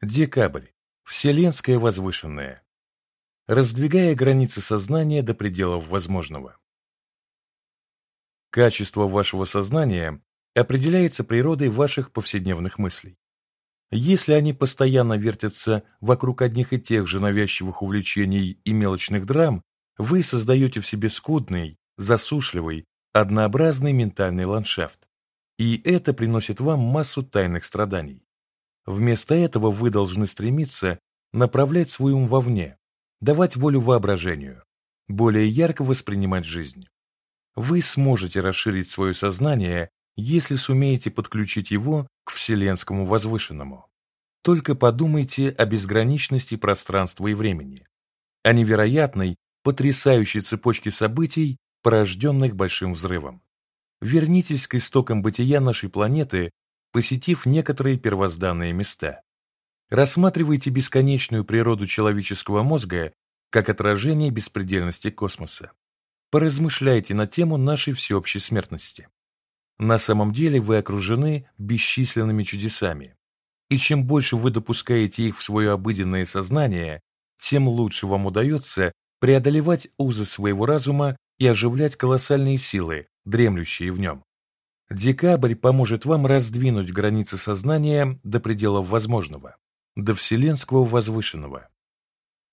Декабрь. Вселенское возвышенное. Раздвигая границы сознания до пределов возможного. Качество вашего сознания определяется природой ваших повседневных мыслей. Если они постоянно вертятся вокруг одних и тех же навязчивых увлечений и мелочных драм, вы создаете в себе скудный, засушливый, однообразный ментальный ландшафт. И это приносит вам массу тайных страданий. Вместо этого вы должны стремиться направлять свой ум вовне, давать волю воображению, более ярко воспринимать жизнь. Вы сможете расширить свое сознание, если сумеете подключить его к вселенскому возвышенному. Только подумайте о безграничности пространства и времени, о невероятной, потрясающей цепочке событий, порожденных Большим Взрывом. Вернитесь к истокам бытия нашей планеты посетив некоторые первозданные места. Рассматривайте бесконечную природу человеческого мозга как отражение беспредельности космоса. Поразмышляйте на тему нашей всеобщей смертности. На самом деле вы окружены бесчисленными чудесами, и чем больше вы допускаете их в свое обыденное сознание, тем лучше вам удается преодолевать узы своего разума и оживлять колоссальные силы, дремлющие в нем. Декабрь поможет вам раздвинуть границы сознания до пределов возможного, до вселенского возвышенного.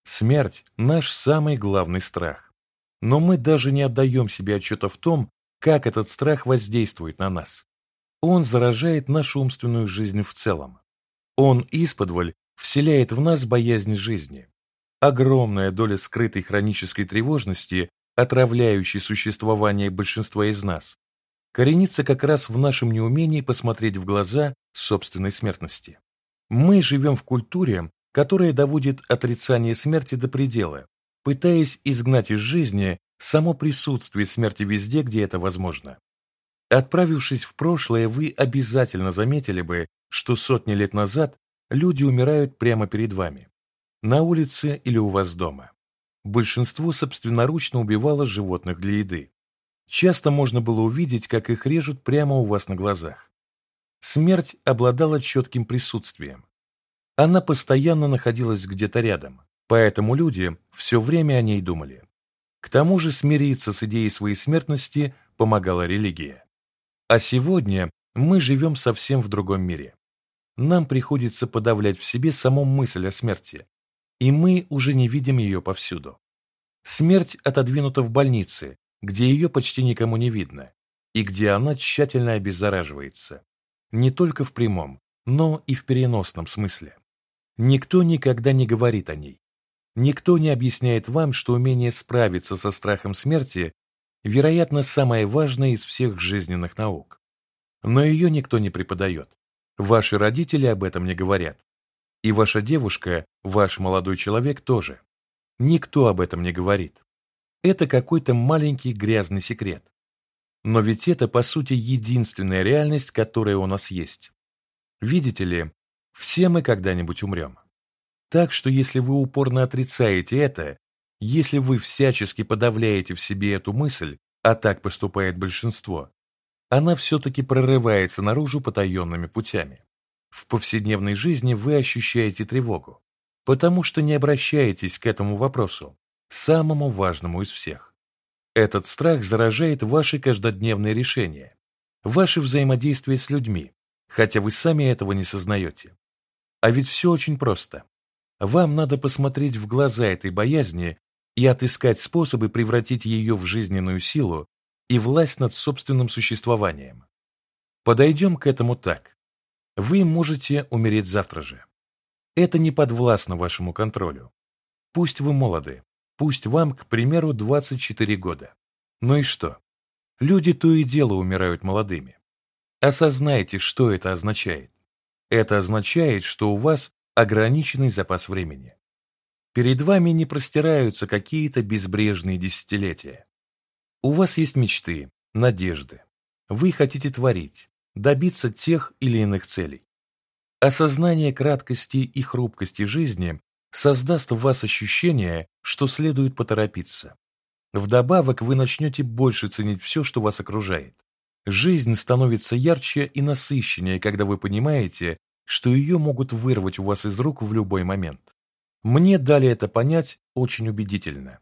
Смерть – наш самый главный страх. Но мы даже не отдаем себе отчета в том, как этот страх воздействует на нас. Он заражает нашу умственную жизнь в целом. Он исподволь вселяет в нас боязнь жизни. Огромная доля скрытой хронической тревожности, отравляющей существование большинства из нас, коренится как раз в нашем неумении посмотреть в глаза собственной смертности. Мы живем в культуре, которая доводит отрицание смерти до предела, пытаясь изгнать из жизни само присутствие смерти везде, где это возможно. Отправившись в прошлое, вы обязательно заметили бы, что сотни лет назад люди умирают прямо перед вами, на улице или у вас дома. Большинство собственноручно убивало животных для еды. Часто можно было увидеть, как их режут прямо у вас на глазах. Смерть обладала четким присутствием. Она постоянно находилась где-то рядом, поэтому люди все время о ней думали. К тому же смириться с идеей своей смертности помогала религия. А сегодня мы живем совсем в другом мире. Нам приходится подавлять в себе саму мысль о смерти, и мы уже не видим ее повсюду. Смерть отодвинута в больнице, где ее почти никому не видно, и где она тщательно обеззараживается. Не только в прямом, но и в переносном смысле. Никто никогда не говорит о ней. Никто не объясняет вам, что умение справиться со страхом смерти, вероятно, самое важное из всех жизненных наук. Но ее никто не преподает. Ваши родители об этом не говорят. И ваша девушка, ваш молодой человек тоже. Никто об этом не говорит. Это какой-то маленький грязный секрет. Но ведь это, по сути, единственная реальность, которая у нас есть. Видите ли, все мы когда-нибудь умрем. Так что если вы упорно отрицаете это, если вы всячески подавляете в себе эту мысль, а так поступает большинство, она все-таки прорывается наружу потаенными путями. В повседневной жизни вы ощущаете тревогу, потому что не обращаетесь к этому вопросу, самому важному из всех. Этот страх заражает ваши каждодневные решения, ваши взаимодействия с людьми, хотя вы сами этого не сознаете. А ведь все очень просто. Вам надо посмотреть в глаза этой боязни и отыскать способы превратить ее в жизненную силу и власть над собственным существованием. Подойдем к этому так. Вы можете умереть завтра же. Это не подвластно вашему контролю. Пусть вы молоды, Пусть вам, к примеру, 24 года. Ну и что? Люди то и дело умирают молодыми. Осознайте, что это означает. Это означает, что у вас ограниченный запас времени. Перед вами не простираются какие-то безбрежные десятилетия. У вас есть мечты, надежды. Вы хотите творить, добиться тех или иных целей. Осознание краткости и хрупкости жизни создаст в вас ощущение, что следует поторопиться. Вдобавок вы начнете больше ценить все, что вас окружает. Жизнь становится ярче и насыщеннее, когда вы понимаете, что ее могут вырвать у вас из рук в любой момент. Мне дали это понять очень убедительно.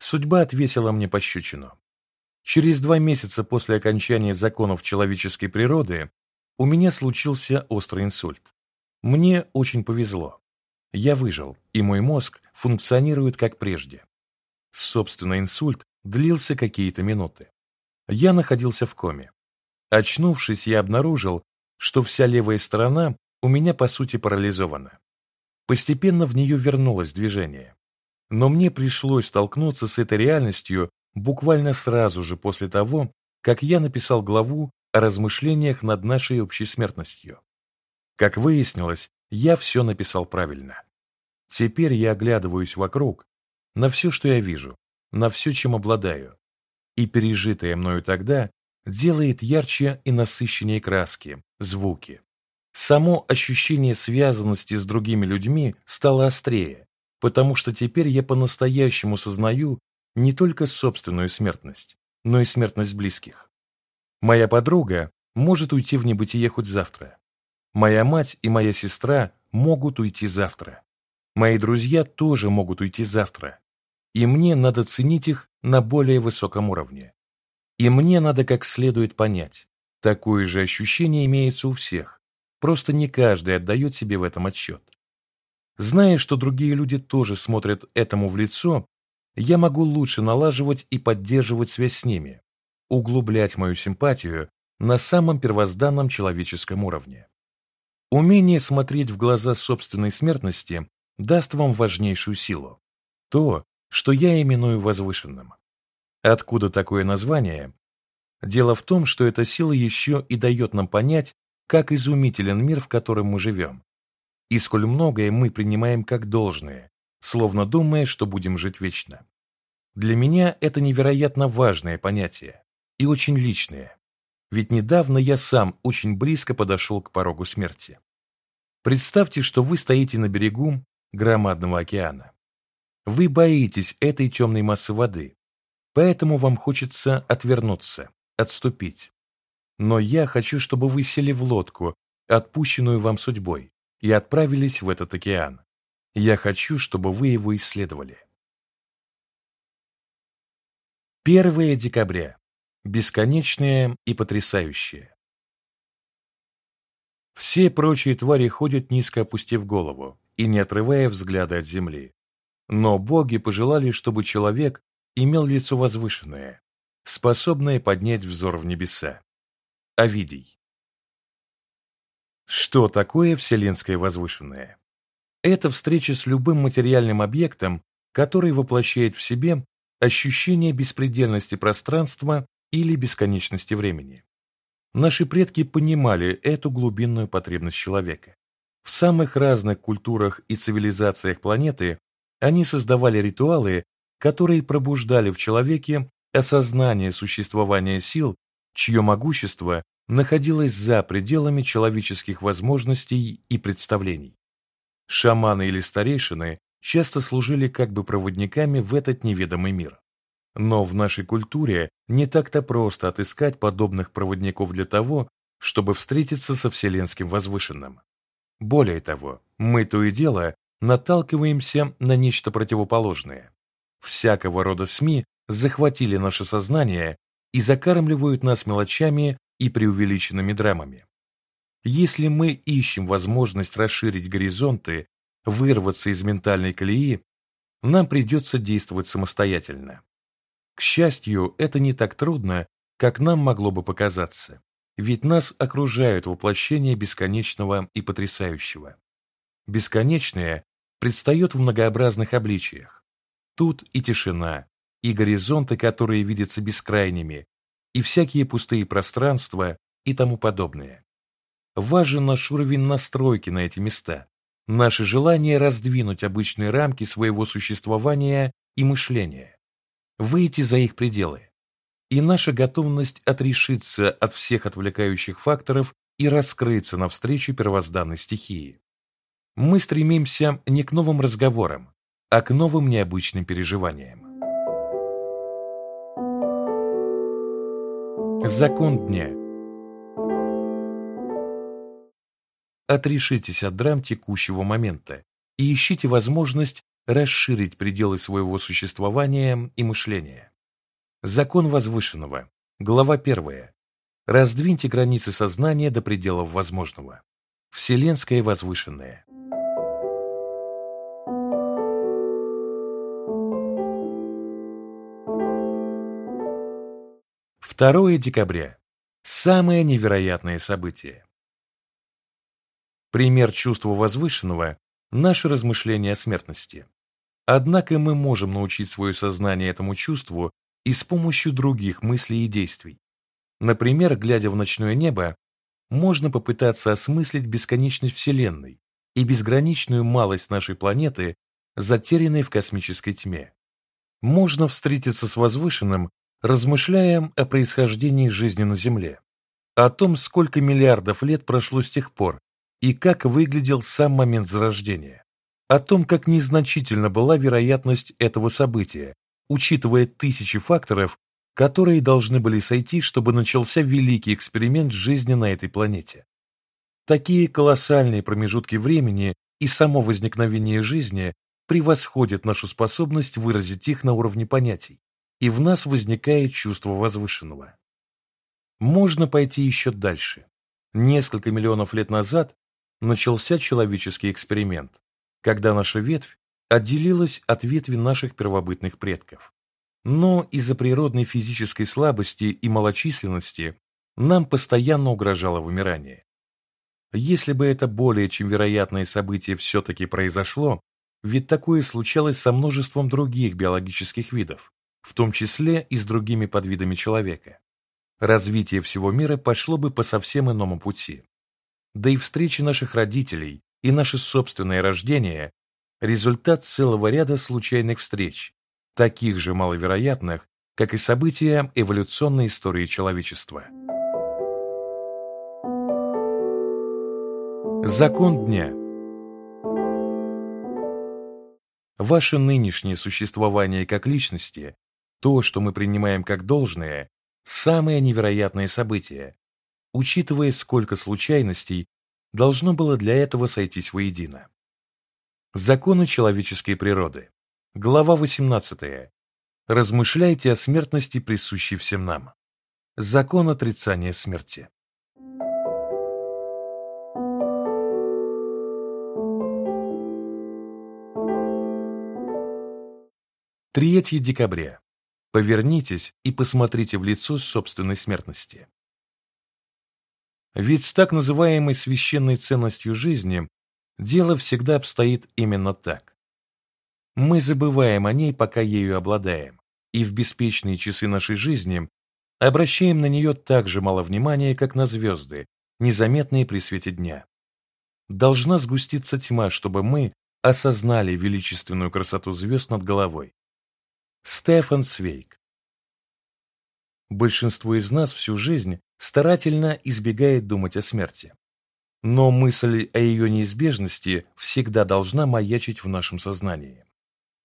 Судьба отвесила мне пощечину. Через два месяца после окончания законов человеческой природы у меня случился острый инсульт. Мне очень повезло. Я выжил, и мой мозг функционирует как прежде. Собственно, инсульт длился какие-то минуты. Я находился в коме. Очнувшись, я обнаружил, что вся левая сторона у меня по сути парализована. Постепенно в нее вернулось движение. Но мне пришлось столкнуться с этой реальностью буквально сразу же после того, как я написал главу о размышлениях над нашей общей смертностью. Как выяснилось, я все написал правильно. Теперь я оглядываюсь вокруг, на все, что я вижу, на все, чем обладаю, и пережитое мною тогда делает ярче и насыщеннее краски, звуки. Само ощущение связанности с другими людьми стало острее, потому что теперь я по-настоящему сознаю не только собственную смертность, но и смертность близких. Моя подруга может уйти в небытие хоть завтра. Моя мать и моя сестра могут уйти завтра. Мои друзья тоже могут уйти завтра. И мне надо ценить их на более высоком уровне. И мне надо как следует понять, такое же ощущение имеется у всех, просто не каждый отдает себе в этом отчет. Зная, что другие люди тоже смотрят этому в лицо, я могу лучше налаживать и поддерживать связь с ними, углублять мою симпатию на самом первозданном человеческом уровне. Умение смотреть в глаза собственной смертности даст вам важнейшую силу. То, что я именую возвышенным. Откуда такое название? Дело в том, что эта сила еще и дает нам понять, как изумителен мир, в котором мы живем, и сколь многое мы принимаем как должное, словно думая, что будем жить вечно. Для меня это невероятно важное понятие и очень личное, ведь недавно я сам очень близко подошел к порогу смерти. Представьте, что вы стоите на берегу громадного океана. Вы боитесь этой темной массы воды, поэтому вам хочется отвернуться, отступить. Но я хочу, чтобы вы сели в лодку, отпущенную вам судьбой, и отправились в этот океан. Я хочу, чтобы вы его исследовали. 1 декабря. Бесконечное и потрясающее. Все прочие твари ходят низко опустив голову и не отрывая взгляда от земли. Но боги пожелали, чтобы человек имел лицо возвышенное, способное поднять взор в небеса. Овидий. Что такое вселенское возвышенное? Это встреча с любым материальным объектом, который воплощает в себе ощущение беспредельности пространства или бесконечности времени. Наши предки понимали эту глубинную потребность человека. В самых разных культурах и цивилизациях планеты они создавали ритуалы, которые пробуждали в человеке осознание существования сил, чье могущество находилось за пределами человеческих возможностей и представлений. Шаманы или старейшины часто служили как бы проводниками в этот неведомый мир. Но в нашей культуре не так-то просто отыскать подобных проводников для того, чтобы встретиться со Вселенским Возвышенным. Более того, мы то и дело наталкиваемся на нечто противоположное. Всякого рода СМИ захватили наше сознание и закармливают нас мелочами и преувеличенными драмами. Если мы ищем возможность расширить горизонты, вырваться из ментальной колеи, нам придется действовать самостоятельно. К счастью, это не так трудно, как нам могло бы показаться, ведь нас окружают воплощения бесконечного и потрясающего. Бесконечное предстает в многообразных обличиях. Тут и тишина, и горизонты, которые видятся бескрайними, и всякие пустые пространства и тому подобное. Важен наш уровень настройки на эти места, наше желание раздвинуть обычные рамки своего существования и мышления, выйти за их пределы, и наша готовность отрешиться от всех отвлекающих факторов и раскрыться навстречу первозданной стихии. Мы стремимся не к новым разговорам, а к новым необычным переживаниям. Закон дня. отрешитесь от драм текущего момента и ищите возможность расширить пределы своего существования и мышления. Закон возвышенного. Глава 1. Раздвиньте границы сознания до пределов возможного. Вселенское возвышенное. Второе декабря. Самое невероятное событие. Пример чувства возвышенного – наше размышление о смертности. Однако мы можем научить свое сознание этому чувству и с помощью других мыслей и действий. Например, глядя в ночное небо, можно попытаться осмыслить бесконечность Вселенной и безграничную малость нашей планеты, затерянной в космической тьме. Можно встретиться с возвышенным, размышляя о происхождении жизни на Земле, о том, сколько миллиардов лет прошло с тех пор и как выглядел сам момент зарождения о том, как незначительна была вероятность этого события, учитывая тысячи факторов, которые должны были сойти, чтобы начался великий эксперимент жизни на этой планете. Такие колоссальные промежутки времени и само возникновение жизни превосходят нашу способность выразить их на уровне понятий, и в нас возникает чувство возвышенного. Можно пойти еще дальше. Несколько миллионов лет назад начался человеческий эксперимент когда наша ветвь отделилась от ветви наших первобытных предков. Но из-за природной физической слабости и малочисленности нам постоянно угрожало вымирание. Если бы это более чем вероятное событие все-таки произошло, ведь такое случалось со множеством других биологических видов, в том числе и с другими подвидами человека, развитие всего мира пошло бы по совсем иному пути. Да и встречи наших родителей и наше собственное рождение – результат целого ряда случайных встреч, таких же маловероятных, как и события эволюционной истории человечества. Закон дня Ваше нынешнее существование как личности, то, что мы принимаем как должное, самое невероятное событие, учитывая, сколько случайностей должно было для этого сойтись воедино. Законы человеческой природы. Глава 18. Размышляйте о смертности, присущей всем нам. Закон отрицания смерти. Третье декабря. Повернитесь и посмотрите в лицо собственной смертности. Ведь с так называемой священной ценностью жизни дело всегда обстоит именно так. Мы забываем о ней, пока ею обладаем, и в беспечные часы нашей жизни обращаем на нее так же мало внимания, как на звезды, незаметные при свете дня. Должна сгуститься тьма, чтобы мы осознали величественную красоту звезд над головой. Стефан Свейк Большинство из нас всю жизнь старательно избегает думать о смерти. Но мысль о ее неизбежности всегда должна маячить в нашем сознании.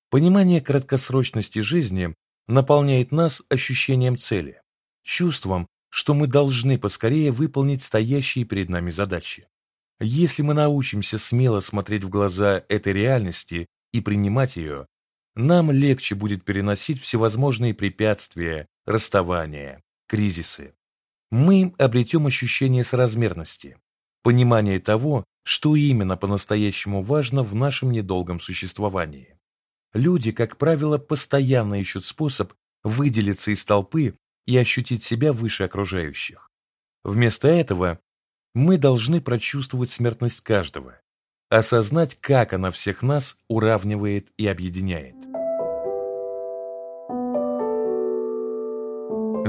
Понимание краткосрочности жизни наполняет нас ощущением цели, чувством, что мы должны поскорее выполнить стоящие перед нами задачи. Если мы научимся смело смотреть в глаза этой реальности и принимать ее, нам легче будет переносить всевозможные препятствия, расставания, кризисы мы обретем ощущение соразмерности, понимание того, что именно по-настоящему важно в нашем недолгом существовании. Люди, как правило, постоянно ищут способ выделиться из толпы и ощутить себя выше окружающих. Вместо этого мы должны прочувствовать смертность каждого, осознать, как она всех нас уравнивает и объединяет.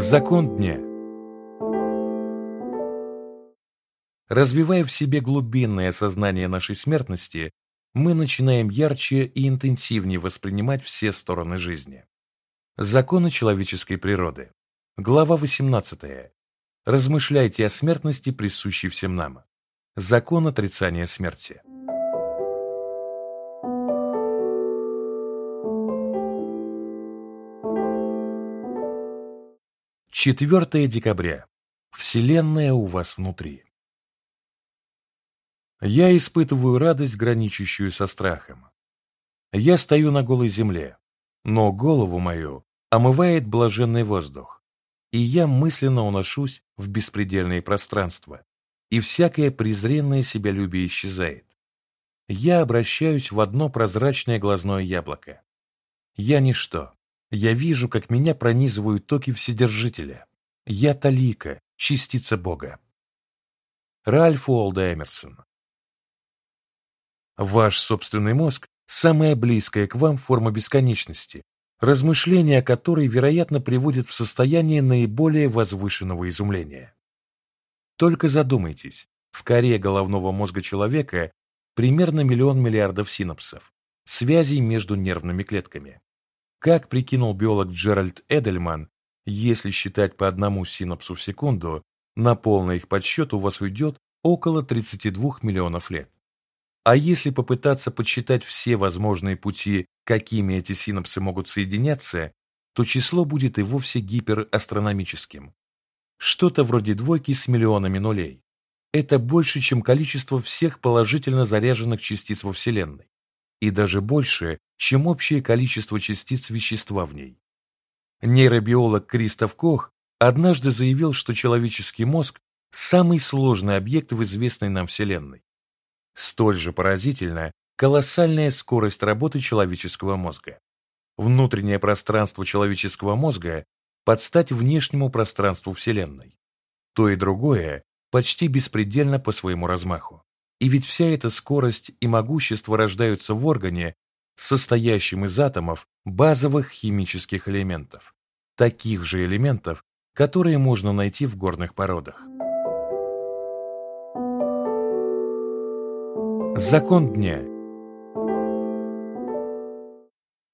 Закон дня – Развивая в себе глубинное осознание нашей смертности, мы начинаем ярче и интенсивнее воспринимать все стороны жизни. Законы человеческой природы. Глава 18. Размышляйте о смертности, присущей всем нам. Закон отрицания смерти. Четвертое декабря. Вселенная у вас внутри. Я испытываю радость, граничащую со страхом. Я стою на голой земле, но голову мою омывает блаженный воздух, и я мысленно уношусь в беспредельное пространство, и всякое презренное себялюбие исчезает. Я обращаюсь в одно прозрачное глазное яблоко. Я ничто. Я вижу, как меня пронизывают токи Вседержителя. Я талика, частица Бога. Ральф Уолда Эмерсон Ваш собственный мозг – самая близкая к вам форма бесконечности, размышления о которой, вероятно, приводят в состояние наиболее возвышенного изумления. Только задумайтесь, в коре головного мозга человека примерно миллион миллиардов синапсов, связей между нервными клетками. Как прикинул биолог Джеральд Эдельман, если считать по одному синапсу в секунду, на полный их подсчет у вас уйдет около 32 миллионов лет. А если попытаться подсчитать все возможные пути, какими эти синапсы могут соединяться, то число будет и вовсе гиперастрономическим. Что-то вроде двойки с миллионами нулей. Это больше, чем количество всех положительно заряженных частиц во Вселенной. И даже больше, чем общее количество частиц вещества в ней. Нейробиолог Кристоф Кох однажды заявил, что человеческий мозг – самый сложный объект в известной нам Вселенной. Столь же поразительна колоссальная скорость работы человеческого мозга. Внутреннее пространство человеческого мозга под стать внешнему пространству Вселенной. То и другое почти беспредельно по своему размаху. И ведь вся эта скорость и могущество рождаются в органе, состоящем из атомов базовых химических элементов, таких же элементов, которые можно найти в горных породах. Закон дня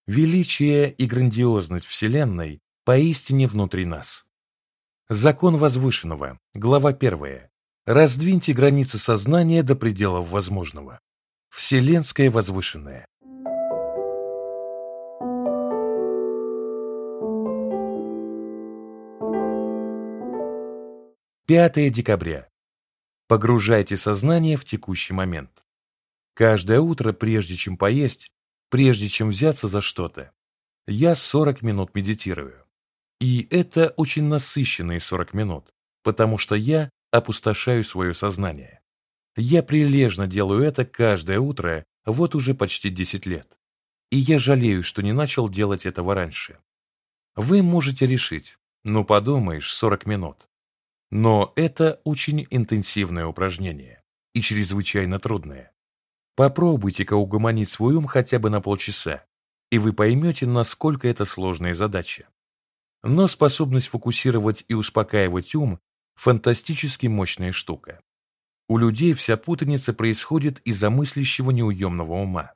Величие и грандиозность Вселенной поистине внутри нас. Закон возвышенного, глава первая. Раздвиньте границы сознания до пределов возможного. Вселенское возвышенное. Пятое декабря. Погружайте сознание в текущий момент. Каждое утро, прежде чем поесть, прежде чем взяться за что-то, я 40 минут медитирую. И это очень насыщенные 40 минут, потому что я опустошаю свое сознание. Я прилежно делаю это каждое утро, вот уже почти 10 лет. И я жалею, что не начал делать этого раньше. Вы можете решить, ну подумаешь, 40 минут. Но это очень интенсивное упражнение и чрезвычайно трудное. Попробуйте-ка угомонить свой ум хотя бы на полчаса, и вы поймете, насколько это сложная задача. Но способность фокусировать и успокаивать ум – фантастически мощная штука. У людей вся путаница происходит из-за мыслящего неуемного ума.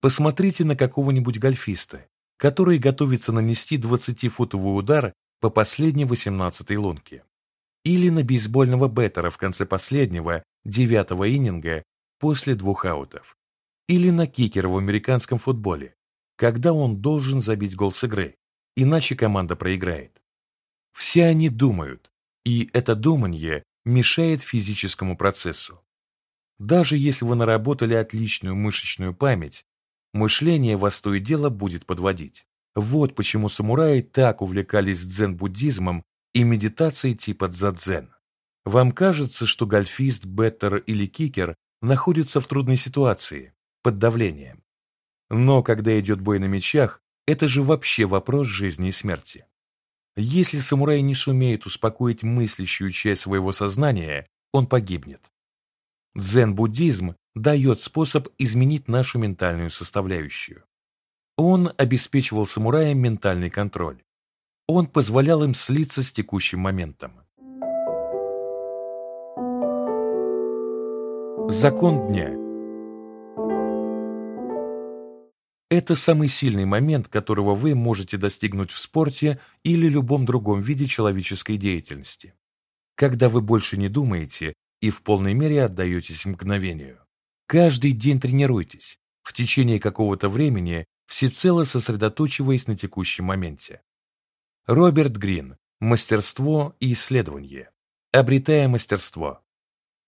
Посмотрите на какого-нибудь гольфиста, который готовится нанести 20-футовый удар по последней 18-й лунке. Или на бейсбольного беттера в конце последнего, девятого иннинга, после двух аутов. Или на кикера в американском футболе, когда он должен забить гол с игры, иначе команда проиграет. Все они думают, и это думание мешает физическому процессу. Даже если вы наработали отличную мышечную память, мышление вас то и дело будет подводить. Вот почему самураи так увлекались дзен-буддизмом и медитацией типа дзадзен. Вам кажется, что гольфист, беттер или кикер находится в трудной ситуации, под давлением. Но когда идет бой на мечах, это же вообще вопрос жизни и смерти. Если самурай не сумеет успокоить мыслящую часть своего сознания, он погибнет. Дзен-буддизм дает способ изменить нашу ментальную составляющую. Он обеспечивал самураям ментальный контроль. Он позволял им слиться с текущим моментом. Закон дня Это самый сильный момент, которого вы можете достигнуть в спорте или любом другом виде человеческой деятельности. Когда вы больше не думаете и в полной мере отдаетесь мгновению. Каждый день тренируйтесь, в течение какого-то времени всецело сосредоточиваясь на текущем моменте. Роберт Грин. Мастерство и исследование. Обретая мастерство.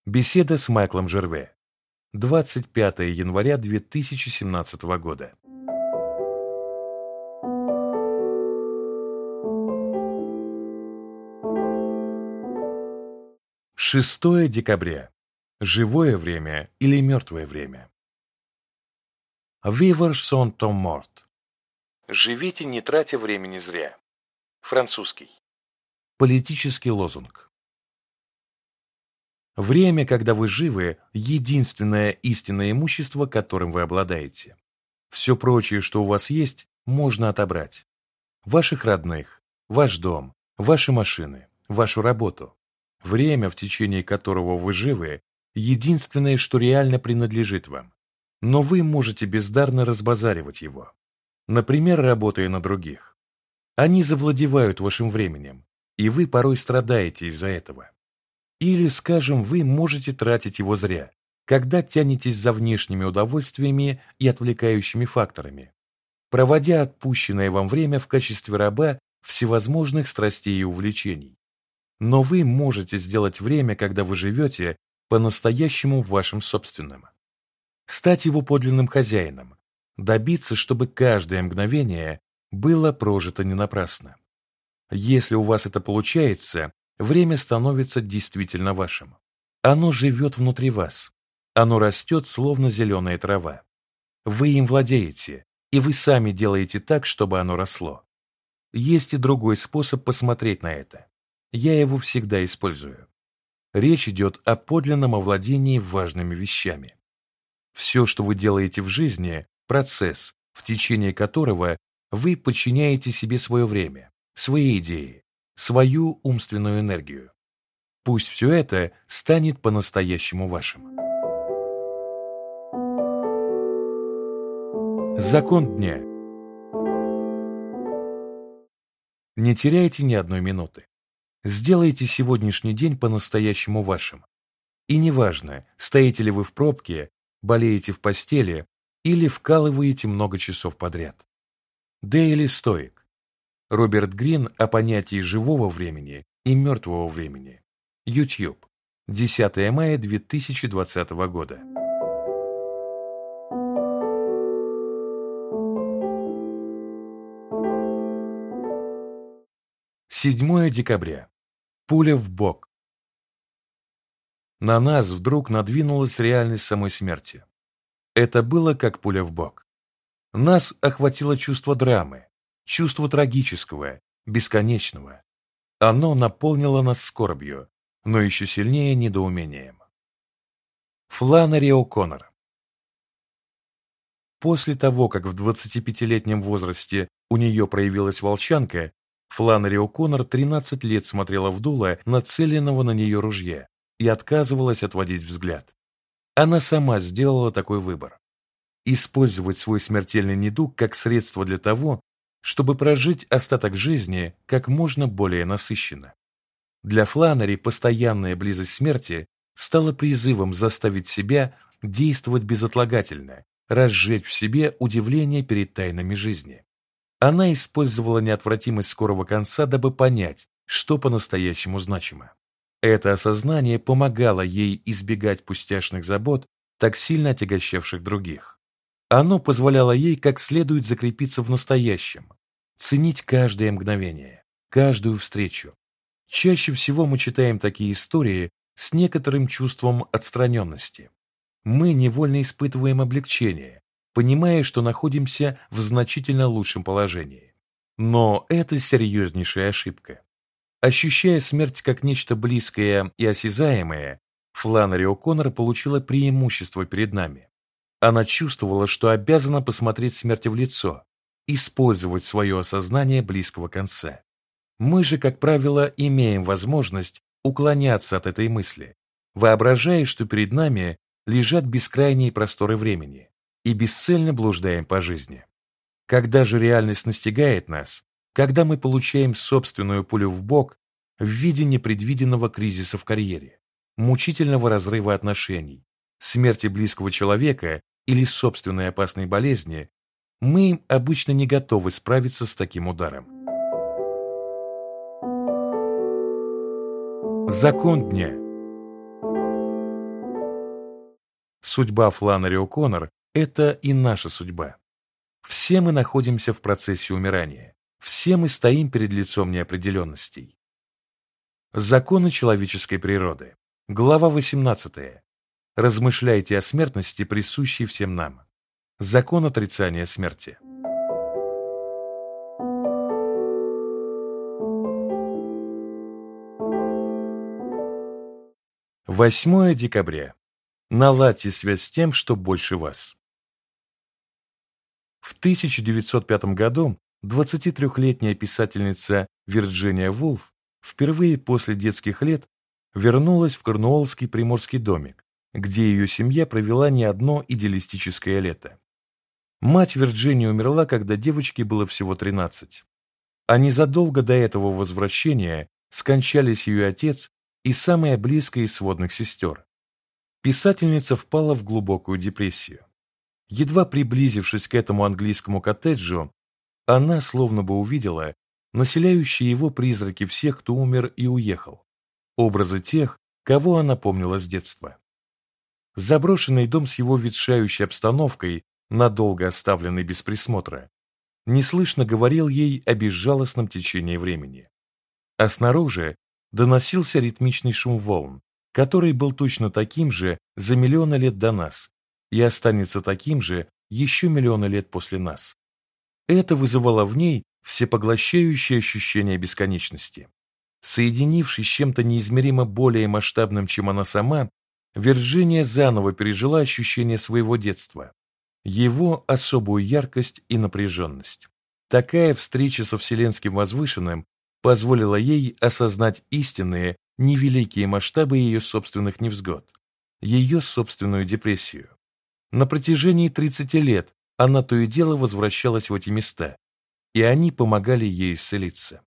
Беседа с Майклом Жерве. 25 января 2017 года. Шестое декабря. Живое время или мертвое время? Vivre sans temps mort. Живите, не тратя времени зря. Французский. Политический лозунг. Время, когда вы живы, единственное истинное имущество, которым вы обладаете. Все прочее, что у вас есть, можно отобрать. Ваших родных, ваш дом, ваши машины, вашу работу. Время, в течение которого вы живы, единственное, что реально принадлежит вам. Но вы можете бездарно разбазаривать его. Например, работая на других. Они завладевают вашим временем, и вы порой страдаете из-за этого. Или, скажем, вы можете тратить его зря, когда тянетесь за внешними удовольствиями и отвлекающими факторами, проводя отпущенное вам время в качестве раба всевозможных страстей и увлечений. Но вы можете сделать время, когда вы живете, по-настоящему вашим собственным. Стать его подлинным хозяином, добиться, чтобы каждое мгновение было прожито не напрасно. Если у вас это получается, время становится действительно вашим. Оно живет внутри вас. Оно растет, словно зеленая трава. Вы им владеете, и вы сами делаете так, чтобы оно росло. Есть и другой способ посмотреть на это. Я его всегда использую. Речь идет о подлинном овладении важными вещами. Все, что вы делаете в жизни, процесс, в течение которого вы подчиняете себе свое время, свои идеи, свою умственную энергию. Пусть все это станет по-настоящему вашим. Закон дня. Не теряйте ни одной минуты. Сделайте сегодняшний день по-настоящему вашим. И неважно, стоите ли вы в пробке, болеете в постели или вкалываете много часов подряд. Дейли Стоик. Роберт Грин о понятии живого времени и мертвого времени. YouTube. 10 мая 2020 года. Седьмое декабря. Пуля в бок. На нас вдруг надвинулась реальность самой смерти. Это было как пуля в бок. Нас охватило чувство драмы, чувство трагического, бесконечного. Оно наполнило нас скорбью, но еще сильнее недоумением. Фланнери О'Коннор После того, как в 25-летнем возрасте у нее проявилась волчанка, Фланнери О'Коннор 13 лет смотрела в дуло нацеленного на нее ружья и отказывалась отводить взгляд. Она сама сделала такой выбор. Использовать свой смертельный недуг как средство для того, чтобы прожить остаток жизни как можно более насыщенно. Для Фланнери постоянная близость смерти стала призывом заставить себя действовать безотлагательно, разжечь в себе удивление перед тайнами жизни. Она использовала неотвратимость скорого конца, дабы понять, что по-настоящему значимо. Это осознание помогало ей избегать пустяшных забот, так сильно отягощавших других. Оно позволяло ей как следует закрепиться в настоящем, ценить каждое мгновение, каждую встречу. Чаще всего мы читаем такие истории с некоторым чувством отстраненности. Мы невольно испытываем облегчение, понимая, что находимся в значительно лучшем положении. Но это серьезнейшая ошибка. Ощущая смерть как нечто близкое и осязаемое, Фланнери О'Коннор получила преимущество перед нами. Она чувствовала, что обязана посмотреть смерти в лицо, использовать свое осознание близкого конца. Мы же, как правило, имеем возможность уклоняться от этой мысли, воображая, что перед нами лежат бескрайние просторы времени, и бесцельно блуждаем по жизни. Когда же реальность настигает нас, когда мы получаем собственную пулю в бок в виде непредвиденного кризиса в карьере, мучительного разрыва отношений, смерти близкого человека или собственной опасной болезни, мы обычно не готовы справиться с таким ударом. Закон дня Судьба Фланнери О'Коннор – это и наша судьба. Все мы находимся в процессе умирания. Все мы стоим перед лицом неопределенностей. Законы человеческой природы. Глава 18. Размышляйте о смертности, присущей всем нам. Закон отрицания смерти. Восьмое декабря. Наладьте связь с тем, что больше вас. В 1905 году 23-летняя писательница Вирджиния Вулф впервые после детских лет вернулась в Корнуоллский приморский домик, где ее семья провела не одно идеалистическое лето. Мать Вирджинии умерла, когда девочке было всего 13. А незадолго до этого возвращения скончались ее отец и самая близкая из сводных сестер. Писательница впала в глубокую депрессию. Едва приблизившись к этому английскому коттеджу, она словно бы увидела населяющие его призраки всех, кто умер и уехал, образы тех, кого она помнила с детства. Заброшенный дом с его ветшающей обстановкой, надолго оставленный без присмотра, неслышно говорил ей о безжалостном течении времени. А снаружи доносился ритмичный шум волн, который был точно таким же за миллионы лет до нас и останется таким же еще миллионы лет после нас. Это вызывало в ней всепоглощающее ощущение бесконечности. Соединившись с чем-то неизмеримо более масштабным, чем она сама, Вирджиния заново пережила ощущение своего детства, его особую яркость и напряженность. Такая встреча со Вселенским Возвышенным позволила ей осознать истинные, невеликие масштабы ее собственных невзгод, ее собственную депрессию. На протяжении 30 лет она то и дело возвращалась в эти места, и они помогали ей исцелиться.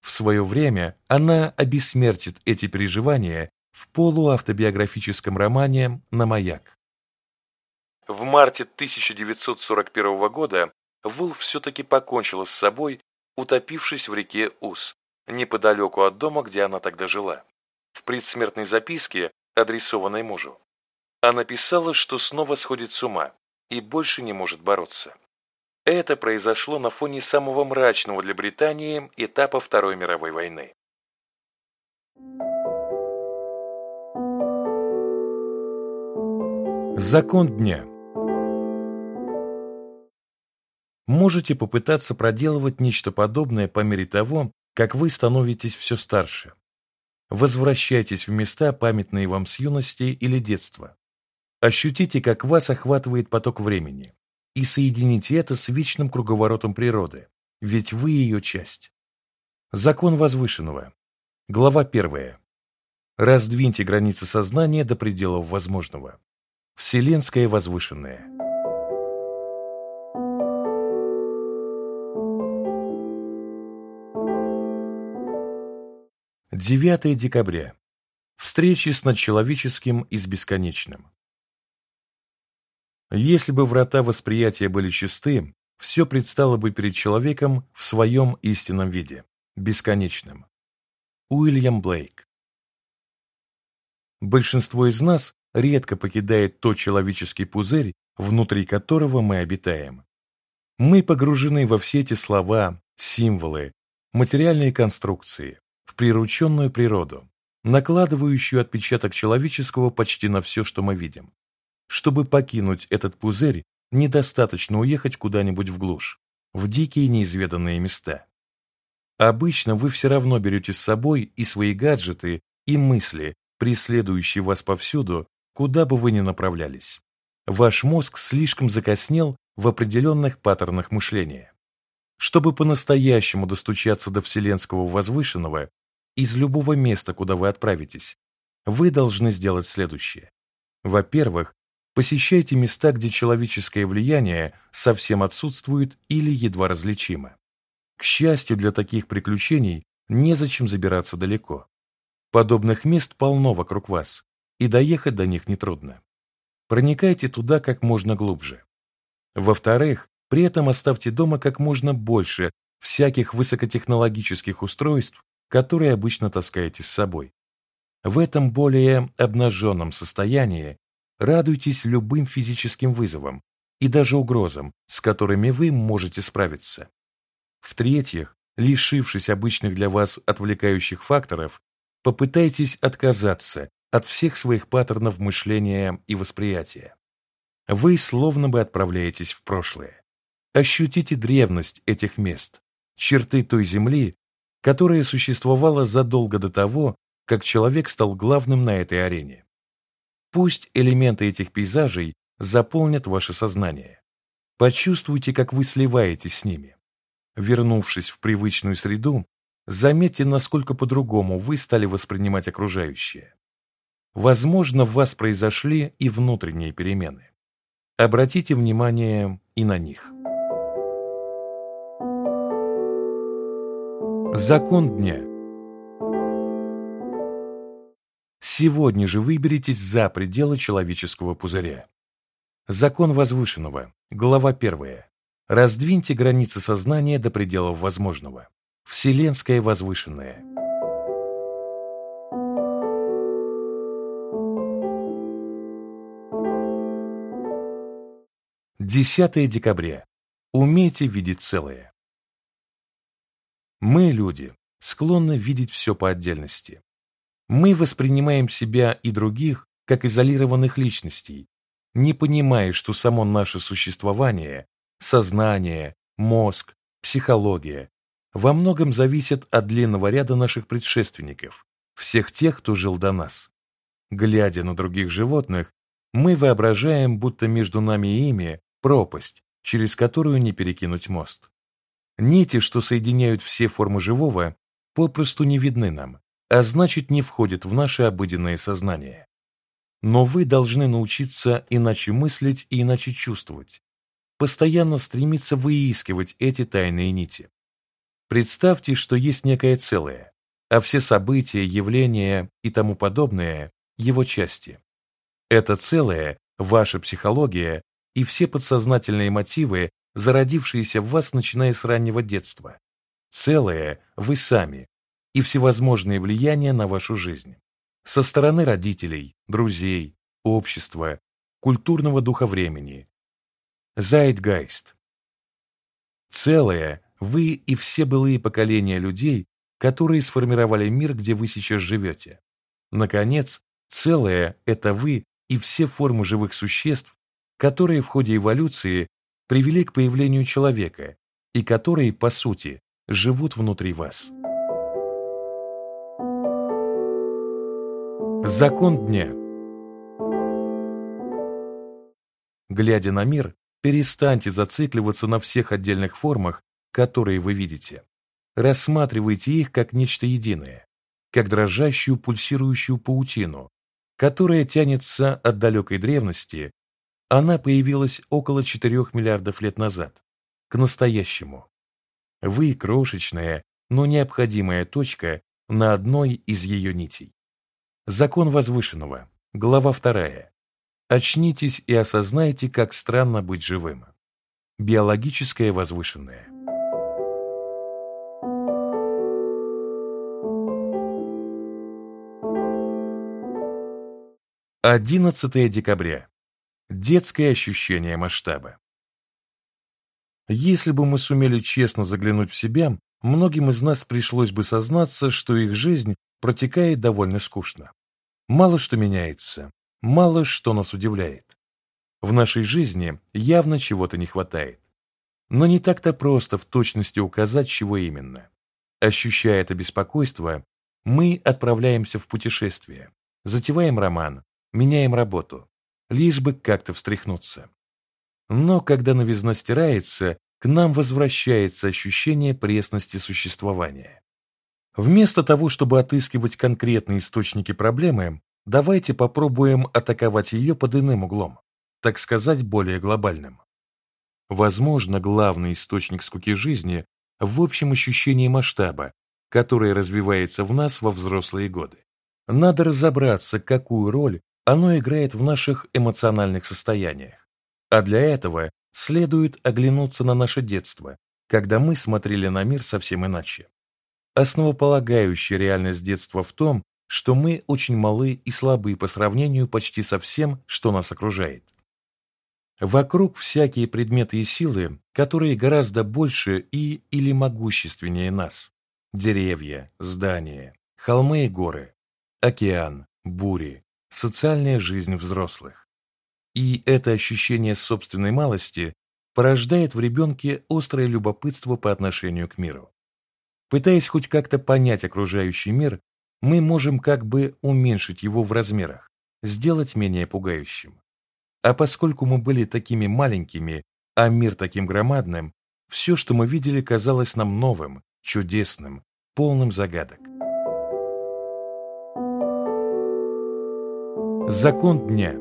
В свое время она обессмертит эти переживания в полуавтобиографическом романе «На маяк». В марте 1941 года Вулф все-таки покончила с собой, утопившись в реке Ус, неподалеку от дома, где она тогда жила. В предсмертной записке, адресованной мужу, она писала, что снова сходит с ума и больше не может бороться. Это произошло на фоне самого мрачного для Британии этапа Второй мировой войны. Закон дня Можете попытаться проделывать нечто подобное по мере того, как вы становитесь все старше. Возвращайтесь в места, памятные вам с юности или детства. Ощутите, как вас охватывает поток времени и соедините это с вечным круговоротом природы, ведь вы ее часть. Закон возвышенного. Глава первая. Раздвиньте границы сознания до пределов возможного. Вселенское возвышенное. Девятое декабря. Встречи с надчеловеческим и с бесконечным. Если бы врата восприятия были чисты, все предстало бы перед человеком в своем истинном виде, бесконечном. Уильям Блейк Большинство из нас редко покидает тот человеческий пузырь, внутри которого мы обитаем. Мы погружены во все эти слова, символы, материальные конструкции, в прирученную природу, накладывающую отпечаток человеческого почти на все, что мы видим. Чтобы покинуть этот пузырь, недостаточно уехать куда-нибудь в глушь, в дикие неизведанные места. Обычно вы все равно берете с собой и свои гаджеты, и мысли, преследующие вас повсюду, куда бы вы ни направлялись. Ваш мозг слишком закоснел в определенных паттернах мышления. Чтобы по-настоящему достучаться до Вселенского Возвышенного из любого места, куда вы отправитесь, вы должны сделать следующее. Во-первых, посещайте места, где человеческое влияние совсем отсутствует или едва различимо. К счастью, для таких приключений незачем забираться далеко. Подобных мест полно вокруг вас, и доехать до них нетрудно. Проникайте туда как можно глубже. Во-вторых, при этом оставьте дома как можно больше всяких высокотехнологических устройств, которые обычно таскаете с собой. В этом более обнаженном состоянии радуйтесь любым физическим вызовам и даже угрозам, с которыми вы можете справиться. В-третьих, лишившись обычных для вас отвлекающих факторов, попытайтесь отказаться от всех своих паттернов мышления и восприятия. Вы словно бы отправляетесь в прошлое. Ощутите древность этих мест, черты той земли, которая существовала задолго до того, как человек стал главным на этой арене. Пусть элементы этих пейзажей заполнят ваше сознание. Почувствуйте, как вы сливаетесь с ними. Вернувшись в привычную среду, заметьте, насколько по-другому вы стали воспринимать окружающее. Возможно, в вас произошли и внутренние перемены. Обратите внимание и на них. Закон дня Сегодня же выберитесь за пределы человеческого пузыря. Закон возвышенного. Глава первая. Раздвиньте границы сознания до пределов возможного. Вселенское возвышенное. Десятое декабря. Умейте видеть целое. Мы, люди, склонны видеть все по отдельности. Мы воспринимаем себя и других как изолированных личностей, не понимая, что само наше существование, сознание, мозг, психология во многом зависят от длинного ряда наших предшественников, всех тех, кто жил до нас. Глядя на других животных, мы воображаем, будто между нами и ими пропасть, через которую не перекинуть мост. Нити, что соединяют все формы живого, попросту не видны нам, а значит не входят в наше обыденное сознание. Но вы должны научиться иначе мыслить и иначе чувствовать, постоянно стремиться выискивать эти тайные нити. Представьте, что есть некое целое, а все события, явления и тому подобное – его части. Это целое – ваша психология и все подсознательные мотивы, зародившиеся в вас, начиная с раннего детства. Целое – вы сами и всевозможные влияния на вашу жизнь. Со стороны родителей, друзей, общества, культурного духа времени. Зайтгайст. Целое – вы и все былые поколения людей, которые сформировали мир, где вы сейчас живете. Наконец, целое – это вы и все формы живых существ, которые в ходе эволюции привели к появлению человека и которые, по сути, живут внутри вас. Закон дня Глядя на мир, перестаньте зацикливаться на всех отдельных формах, которые вы видите. Рассматривайте их как нечто единое, как дрожащую пульсирующую паутину, которая тянется от далекой древности она появилась около 4 миллиардов лет назад, к настоящему. Вы крошечная, но необходимая точка на одной из ее нитей. Закон возвышенного, глава 2. Очнитесь и осознайте, как странно быть живым. Биологическое возвышенное. Одиннадцатое декабря. Детское ощущение масштаба. Если бы мы сумели честно заглянуть в себя, многим из нас пришлось бы сознаться, что их жизнь протекает довольно скучно. Мало что меняется, мало что нас удивляет. В нашей жизни явно чего-то не хватает. Но не так-то просто в точности указать, чего именно. Ощущая это беспокойство, мы отправляемся в путешествие, затеваем роман, меняем работу, лишь бы как-то встряхнуться. Но когда новизна стирается, к нам возвращается ощущение пресности существования. Вместо того, чтобы отыскивать конкретные источники проблемы, давайте попробуем атаковать ее под иным углом, так сказать, более глобальным. Возможно, главный источник скуки жизни в общем ощущении масштаба, которое развивается в нас во взрослые годы. Надо разобраться, какую роль оно играет в наших эмоциональных состояниях. А для этого следует оглянуться на наше детство, когда мы смотрели на мир совсем иначе. Основополагающая реальность детства в том, что мы очень малы и слабы по сравнению почти со всем, что нас окружает. Вокруг всякие предметы и силы, которые гораздо больше и или могущественнее нас. Деревья, здания, холмы и горы, океан, бури, социальная жизнь взрослых. И это ощущение собственной малости порождает в ребенке острое любопытство по отношению к миру. Пытаясь хоть как-то понять окружающий мир, мы можем как бы уменьшить его в размерах, сделать менее пугающим. А поскольку мы были такими маленькими, а мир таким громадным, все, что мы видели, казалось нам новым, чудесным, полным загадок. Закон дня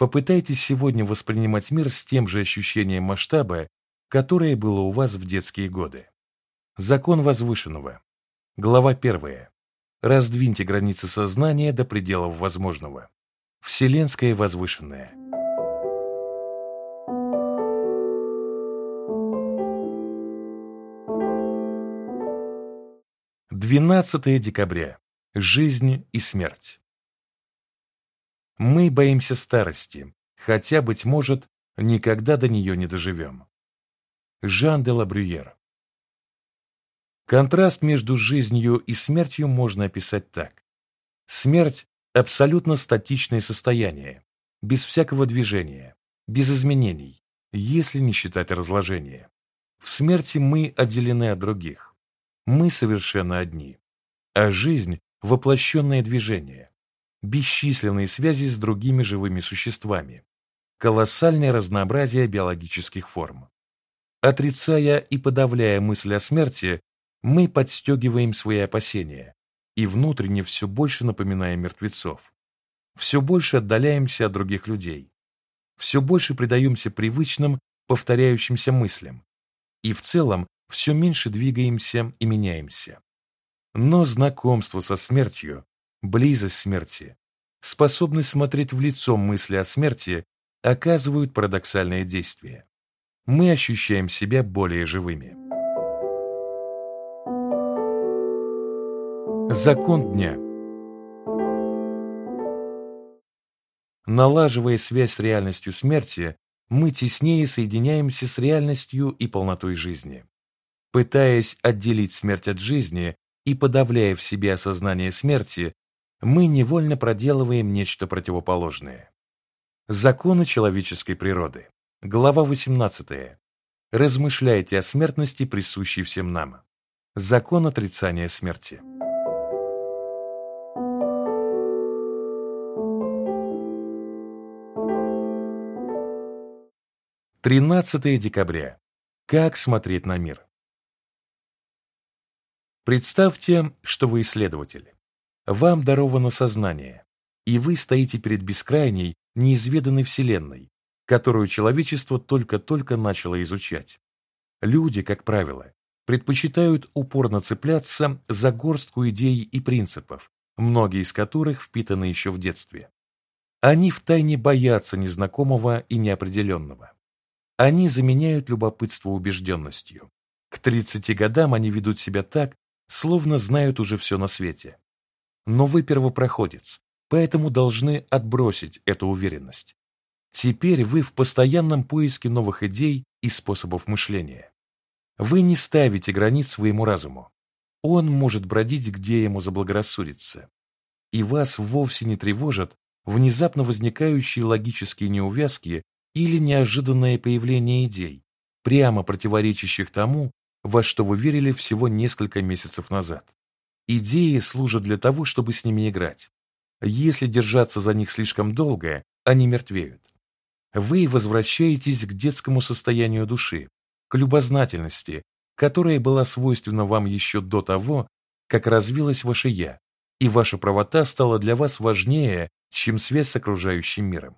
Попытайтесь сегодня воспринимать мир с тем же ощущением масштаба, которое было у вас в детские годы. Закон возвышенного. Глава первая. Раздвиньте границы сознания до пределов возможного. Вселенское возвышенное. Двенадцатое декабря. Жизнь и смерть. Мы боимся старости, хотя, быть может, никогда до нее не доживем. Жан де Лабрюер Контраст между жизнью и смертью можно описать так. Смерть – абсолютно статичное состояние, без всякого движения, без изменений, если не считать разложения. В смерти мы отделены от других. Мы совершенно одни. А жизнь – воплощенное движение, бесчисленные связи с другими живыми существами, колоссальное разнообразие биологических форм. Отрицая и подавляя мысль о смерти, мы подстегиваем свои опасения и внутренне все больше напоминаем мертвецов. Все больше отдаляемся от других людей. Все больше предаемся привычным, повторяющимся мыслям. И в целом все меньше двигаемся и меняемся. Но знакомство со смертью, близость смерти, способность смотреть в лицо мысли о смерти оказывают парадоксальное действие. Мы ощущаем себя более живыми. Закон дня Налаживая связь с реальностью смерти, мы теснее соединяемся с реальностью и полнотой жизни. Пытаясь отделить смерть от жизни и подавляя в себе осознание смерти, мы невольно проделываем нечто противоположное. Законы человеческой природы. Глава 18. Размышляйте о смертности, присущей всем нам. Закон отрицания смерти. 13 декабря. Как смотреть на мир? Представьте, что вы исследователь. Вам даровано сознание, и вы стоите перед бескрайней, неизведанной Вселенной, которую человечество только-только начало изучать. Люди, как правило, предпочитают упорно цепляться за горстку идей и принципов, многие из которых впитаны еще в детстве. Они втайне боятся незнакомого и неопределенного. Они заменяют любопытство убежденностью. К 30 годам они ведут себя так, словно знают уже все на свете. Но вы первопроходец, поэтому должны отбросить эту уверенность. Теперь вы в постоянном поиске новых идей и способов мышления. Вы не ставите границ своему разуму. Он может бродить, где ему заблагорассудится. И вас вовсе не тревожат внезапно возникающие логические неувязки или неожиданное появление идей, прямо противоречащих тому, во что вы верили всего несколько месяцев назад. Идеи служат для того, чтобы с ними играть. Если держаться за них слишком долго, они мертвеют. Вы возвращаетесь к детскому состоянию души, к любознательности, которая была свойственна вам еще до того, как развилось ваше «я», и ваша правота стала для вас важнее, чем связь с окружающим миром.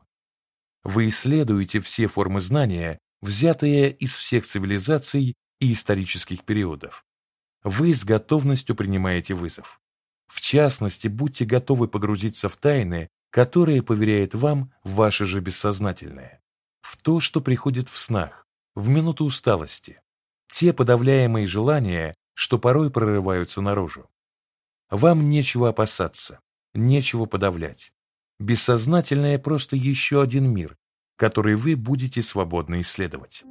Вы исследуете все формы знания, взятые из всех цивилизаций и исторических периодов. Вы с готовностью принимаете вызов. В частности, будьте готовы погрузиться в тайны, которые поверяет вам ваше же бессознательное. В то, что приходит в снах, в минуту усталости. Те подавляемые желания, что порой прорываются наружу. Вам нечего опасаться, нечего подавлять. Бессознательное просто еще один мир, который вы будете свободно исследовать.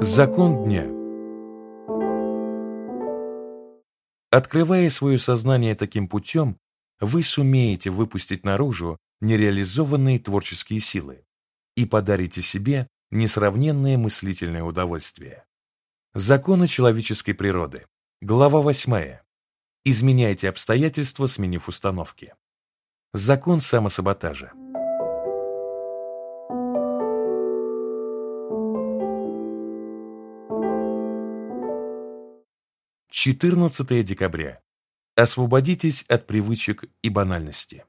Закон дня Открывая свое сознание таким путем, вы сумеете выпустить наружу нереализованные творческие силы и подарите себе несравненное мыслительное удовольствие. Законы человеческой природы. Глава 8. Изменяйте обстоятельства, сменив установки. Закон самосаботажа. 14 декабря. Освободитесь от привычек и банальности.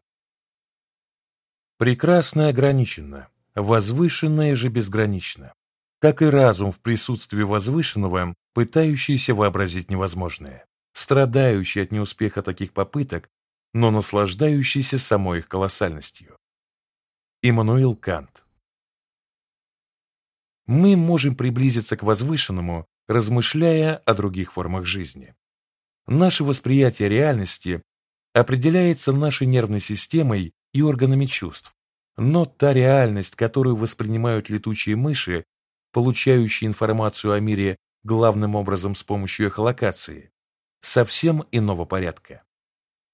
Прекрасное ограничено, возвышенное же безгранично. Как и разум в присутствии возвышенного, пытающийся вообразить невозможное, страдающий от неуспеха таких попыток, но наслаждающийся самой их колоссальностью. Иммануил Кант Мы можем приблизиться к возвышенному, размышляя о других формах жизни. Наше восприятие реальности определяется нашей нервной системой и органами чувств, но та реальность, которую воспринимают летучие мыши, получающие информацию о мире главным образом с помощью эхолокации, совсем иного порядка.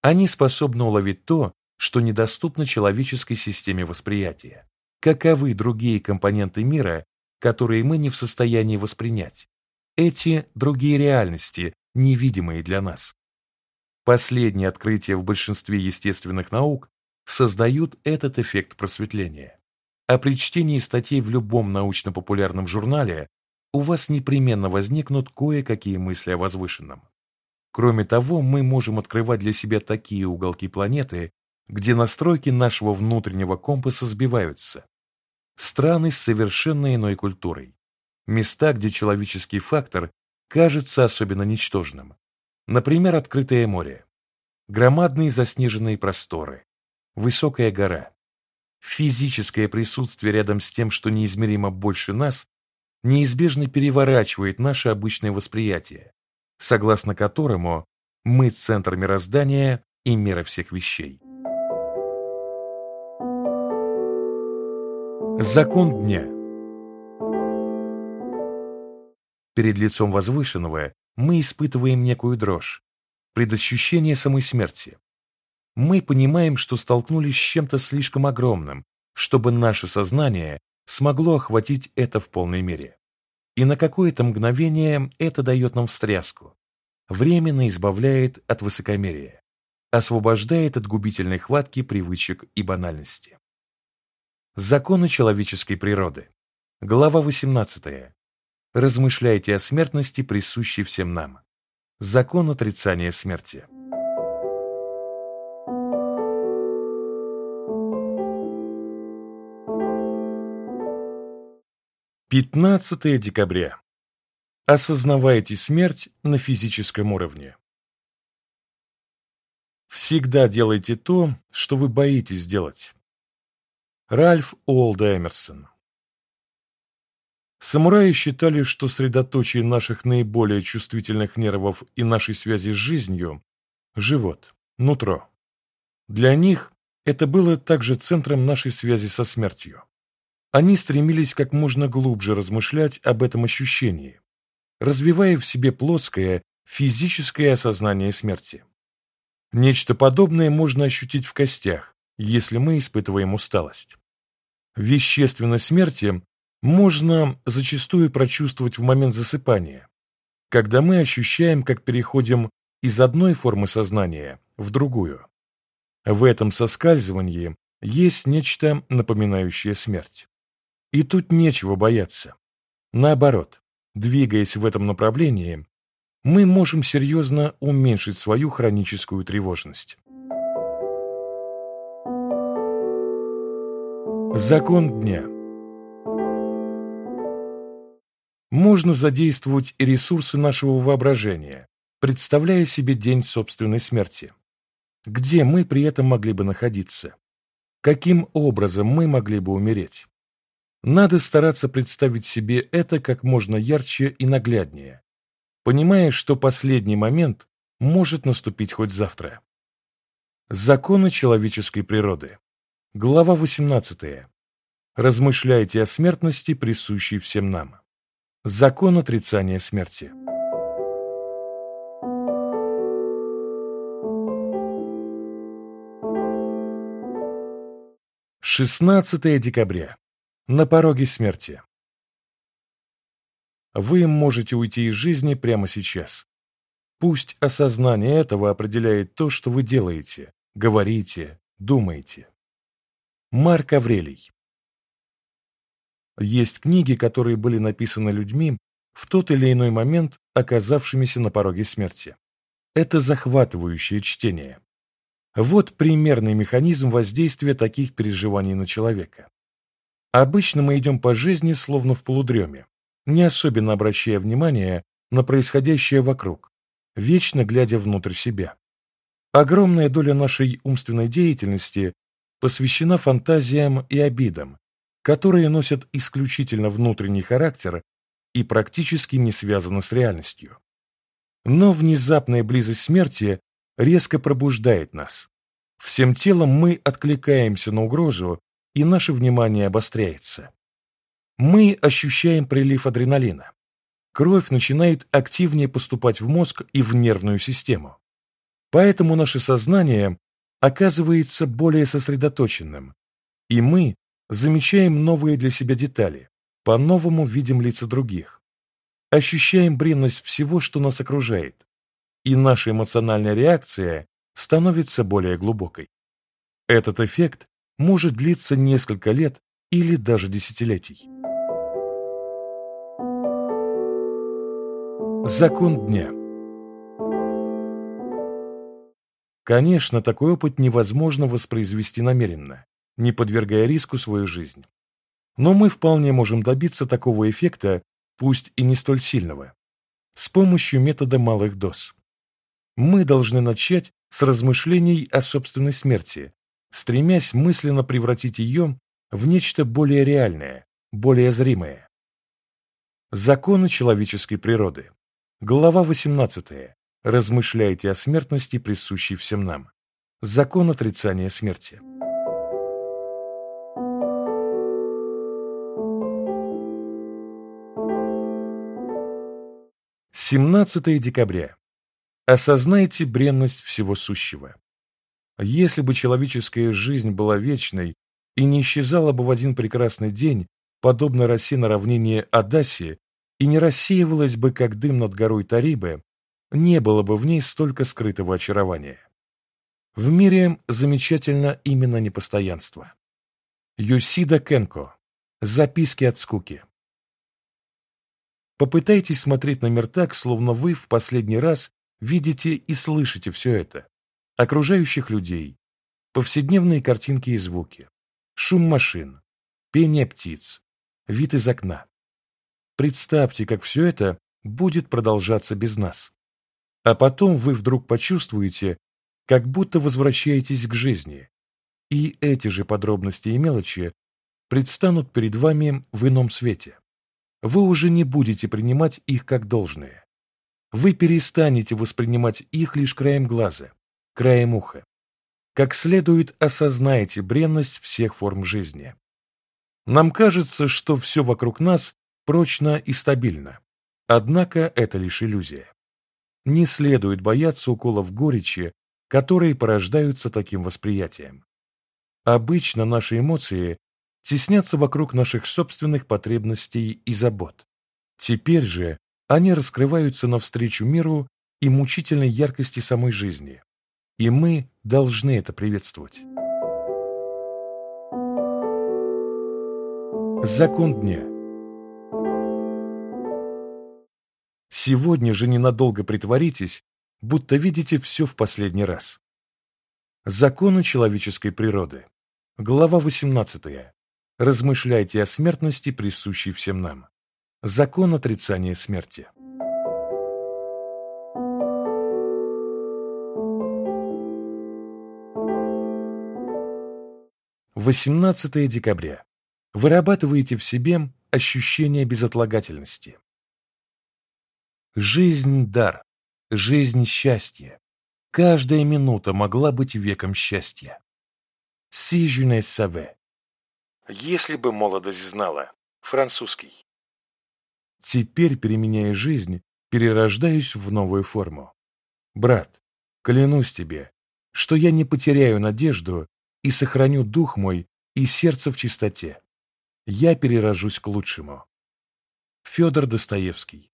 Они способны уловить то, что недоступно человеческой системе восприятия. Каковы другие компоненты мира, которые мы не в состоянии воспринять, эти другие реальности, невидимые для нас. Последние открытия в большинстве естественных наук создают этот эффект просветления. А при чтении статей в любом научно-популярном журнале у вас непременно возникнут кое-какие мысли о возвышенном. Кроме того, мы можем открывать для себя такие уголки планеты, где настройки нашего внутреннего компаса сбиваются. Страны с совершенно иной культурой места, где человеческий фактор кажется особенно ничтожным. Например, открытое море, громадные заснеженные просторы, высокая гора. Физическое присутствие рядом с тем, что неизмеримо больше нас, неизбежно переворачивает наше обычное восприятие, согласно которому мы центр мироздания и мира всех вещей. Закон дня – Перед лицом возвышенного мы испытываем некую дрожь, предощущение самой смерти. Мы понимаем, что столкнулись с чем-то слишком огромным, чтобы наше сознание смогло охватить это в полной мере. И на какое-то мгновение это дает нам встряску, временно избавляет от высокомерия, освобождает от губительной хватки привычек и банальности. Законы человеческой природы. Глава 18 размышляйте о смертности, присущей всем нам. Закон отрицания смерти. Пятнадцатое декабря. Осознавайте смерть на физическом уровне. Всегда делайте то, что вы боитесь делать. Ральф Уолда Эмерсон Самураи считали, что средоточие наших наиболее чувствительных нервов и нашей связи с жизнью – живот, нутро. Для них это было также центром нашей связи со смертью. Они стремились как можно глубже размышлять об этом ощущении, развивая в себе плотское, физическое осознание смерти. Нечто подобное можно ощутить в костях, если мы испытываем усталость. Вещественность смерти можно зачастую прочувствовать в момент засыпания, когда мы ощущаем, как переходим из одной формы сознания в другую. В этом соскальзывании есть нечто напоминающее смерть. И тут нечего бояться. Наоборот, двигаясь в этом направлении, мы можем серьезно уменьшить свою хроническую тревожность. Закон дня – можно задействовать и ресурсы нашего воображения, представляя себе день собственной смерти. Где мы при этом могли бы находиться? Каким образом мы могли бы умереть? Надо стараться представить себе это как можно ярче и нагляднее, понимая, что последний момент может наступить хоть завтра. Законы человеческой природы. Глава 18. Размышляйте о смертности, присущей всем нам. Закон отрицания смерти. 16 декабря. На пороге смерти. Вы можете уйти из жизни прямо сейчас. Пусть осознание этого определяет то, что вы делаете, говорите, думаете. Марк Аврелий. Есть книги, которые были написаны людьми в тот или иной момент, оказавшимися на пороге смерти. Это захватывающее чтение. Вот примерный механизм воздействия таких переживаний на человека. Обычно мы идем по жизни словно в полудреме, не особенно обращая внимание на происходящее вокруг, вечно глядя внутрь себя. Огромная доля нашей умственной деятельности посвящена фантазиям и обидам, которые носят исключительно внутренний характер и практически не связаны с реальностью. Но внезапная близость смерти резко пробуждает нас. Всем телом мы откликаемся на угрозу, и наше внимание обостряется. Мы ощущаем прилив адреналина. Кровь начинает активнее поступать в мозг и в нервную систему. Поэтому наше сознание оказывается более сосредоточенным, и мы замечаем новые для себя детали, по-новому видим лица других, ощущаем бренность всего, что нас окружает, и наша эмоциональная реакция становится более глубокой. Этот эффект может длиться несколько лет или даже десятилетий. Закон дня Конечно, такой опыт невозможно воспроизвести намеренно, не подвергая риску свою жизнь. Но мы вполне можем добиться такого эффекта, пусть и не столь сильного, с помощью метода малых доз мы должны начать с размышлений о собственной смерти, стремясь мысленно превратить ее в нечто более реальное, более зримое. Законы человеческой природы. Глава 18. Размышляйте о смертности, присущей всем нам. Закон отрицания смерти. Семнадцатое декабря. Осознайте бренность всего сущего. Если бы человеческая жизнь была вечной и не исчезала бы в один прекрасный день, подобно росе на равнине Адаси, и не рассеивалась бы, как дым над горой Тарибе, не было бы в ней столько скрытого очарования. В мире замечательно именно непостоянство. Юсида Кенко. Записки от скуки. Попытайтесь смотреть на мир так, словно вы в последний раз видите и слышите все это. Окружающих людей, повседневные картинки и звуки, шум машин, пение птиц, вид из окна. Представьте, как все это будет продолжаться без нас. А потом вы вдруг почувствуете, как будто возвращаетесь к жизни, и эти же подробности и мелочи предстанут перед вами в ином свете. Вы уже не будете принимать их как должное вы перестанете воспринимать их лишь краем глаза, краем уха. Как следует осознаете бренность всех форм жизни. Нам кажется, что все вокруг нас прочно и стабильно. Однако это лишь иллюзия. Не следует бояться уколов горечи, которые порождаются таким восприятием. Обычно наши эмоции теснятся вокруг наших собственных потребностей и забот. Теперь же они раскрываются навстречу миру и мучительной яркости самой жизни. И мы должны это приветствовать. Закон дня Сегодня же ненадолго притворитесь, будто видите все в последний раз. Законы человеческой природы. Глава 18. Размышляйте о смертности, присущей всем нам. Закон отрицания смерти. Восемнадцатое декабря. вырабатываете в себе ощущение безотлагательности. Жизнь – дар, жизнь – счастье. Каждая минута могла быть веком счастья. Ne savais. Если бы молодость знала. Французский. Теперь, переменяя жизнь, перерождаюсь в новую форму. Брат, клянусь тебе, что я не потеряю надежду и сохраню дух мой и сердце в чистоте. Я перерожусь к лучшему. Федор Достоевский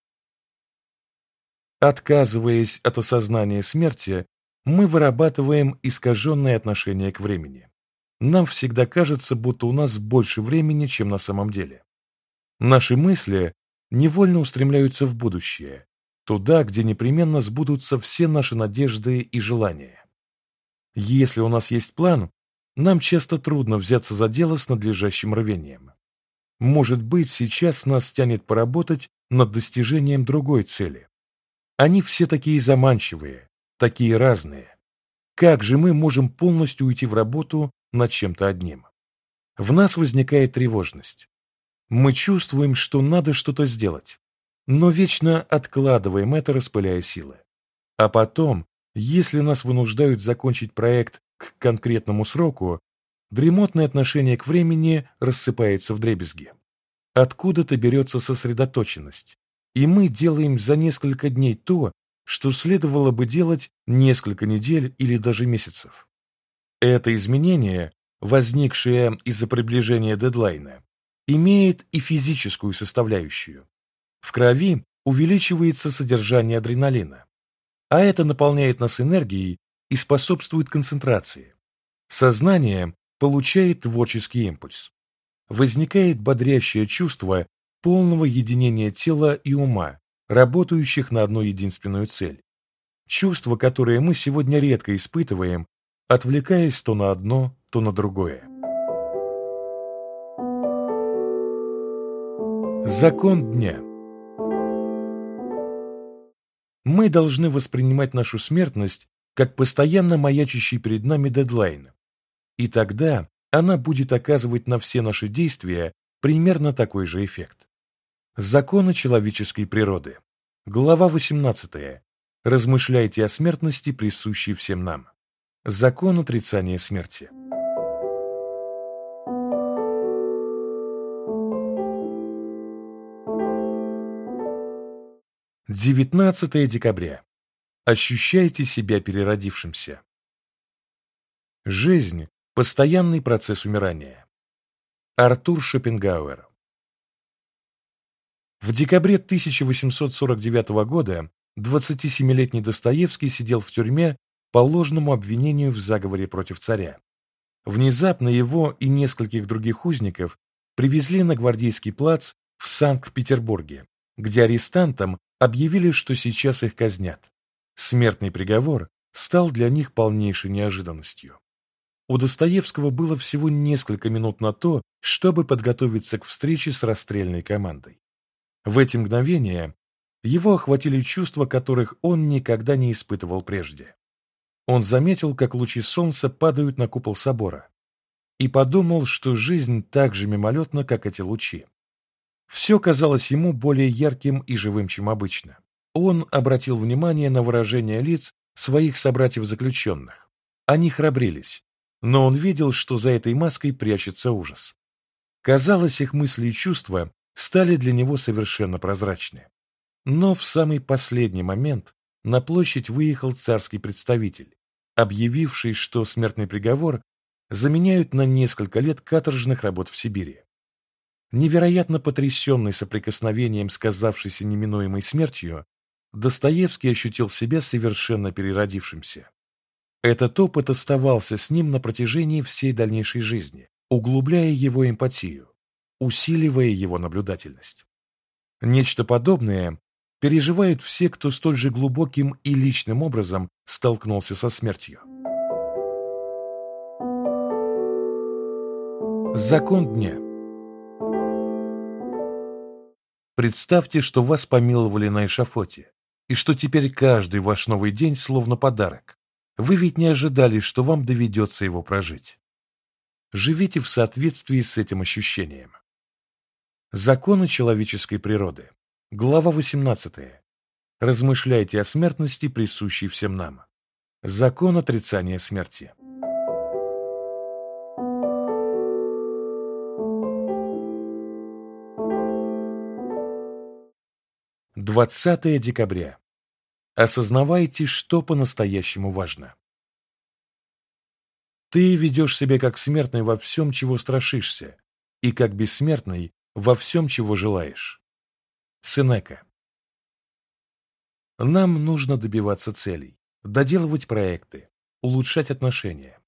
Отказываясь от осознания смерти, мы вырабатываем искаженное отношение к времени. Нам всегда кажется, будто у нас больше времени, чем на самом деле. Наши мысли невольно устремляются в будущее, туда, где непременно сбудутся все наши надежды и желания. Если у нас есть план, нам часто трудно взяться за дело с надлежащим рвением. Может быть, сейчас нас тянет поработать над достижением другой цели. Они все такие заманчивые, такие разные. Как же мы можем полностью уйти в работу над чем-то одним? В нас возникает тревожность. Мы чувствуем, что надо что-то сделать, но вечно откладываем это, распыляя силы. А потом, если нас вынуждают закончить проект к конкретному сроку, дремотное отношение к времени рассыпается в дребезги. Откуда-то берется сосредоточенность, и мы делаем за несколько дней то, что следовало бы делать несколько недель или даже месяцев. Это изменение, возникшее из-за приближения дедлайна, имеет и физическую составляющую. В крови увеличивается содержание адреналина, а это наполняет нас энергией и способствует концентрации. Сознание получает творческий импульс. Возникает бодрящее чувство полного единения тела и ума, работающих на одну единственную цель. Чувство, которое мы сегодня редко испытываем, отвлекаясь то на одно, то на другое. Закон дня Мы должны воспринимать нашу смертность как постоянно маячащий перед нами дедлайн, и тогда она будет оказывать на все наши действия примерно такой же эффект. Законы человеческой природы. Глава 18. Размышляйте о смертности, присущей всем нам. Закон отрицания смерти. Девятнадцатое декабря. Ощущайте себя переродившимся. Жизнь – постоянный процесс умирания. Артур Шопенгауэр в декабре 1849 года 27-летний Достоевский сидел в тюрьме по ложному обвинению в заговоре против царя. Внезапно его и нескольких других узников привезли на Гвардейский плац в Санкт-Петербурге, где арестантам объявили, что сейчас их казнят. Смертный приговор стал для них полнейшей неожиданностью. У Достоевского было всего несколько минут на то, чтобы подготовиться к встрече с расстрельной командой. В эти мгновения его охватили чувства, которых он никогда не испытывал прежде. Он заметил, как лучи солнца падают на купол собора, и подумал, что жизнь так же мимолетна, как эти лучи. Все казалось ему более ярким и живым, чем обычно. Он обратил внимание на выражение лиц своих собратьев-заключенных. Они храбрились, но он видел, что за этой маской прячется ужас. Казалось, их мысли и чувства стали для него совершенно прозрачны. Но в самый последний момент на площадь выехал царский представитель, объявивший, что смертный приговор заменяют на несколько лет каторжных работ в Сибири. Невероятно потрясенный соприкосновением с казавшейся неминуемой смертью, Достоевский ощутил себя совершенно переродившимся. Этот опыт оставался с ним на протяжении всей дальнейшей жизни, углубляя его эмпатию, усиливая его наблюдательность. Нечто подобное переживают все, кто столь же глубоким и личным образом столкнулся со смертью. Закон дня Представьте, что вас помиловали на эшафоте, и что теперь каждый ваш новый день словно подарок. Вы ведь не ожидали, что вам доведется его прожить. живите в соответствии с этим ощущением. Законы человеческой природы. Глава 18. Размышляйте о смертности, присущей всем нам. Закон отрицания смерти. 20 декабря. Осознавайте, что по-настоящему важно. Ты ведешь себя как смертный во всем, чего страшишься, и как бессмертный во всем, чего желаешь. Сенека. Нам нужно добиваться целей, доделывать проекты, улучшать отношения.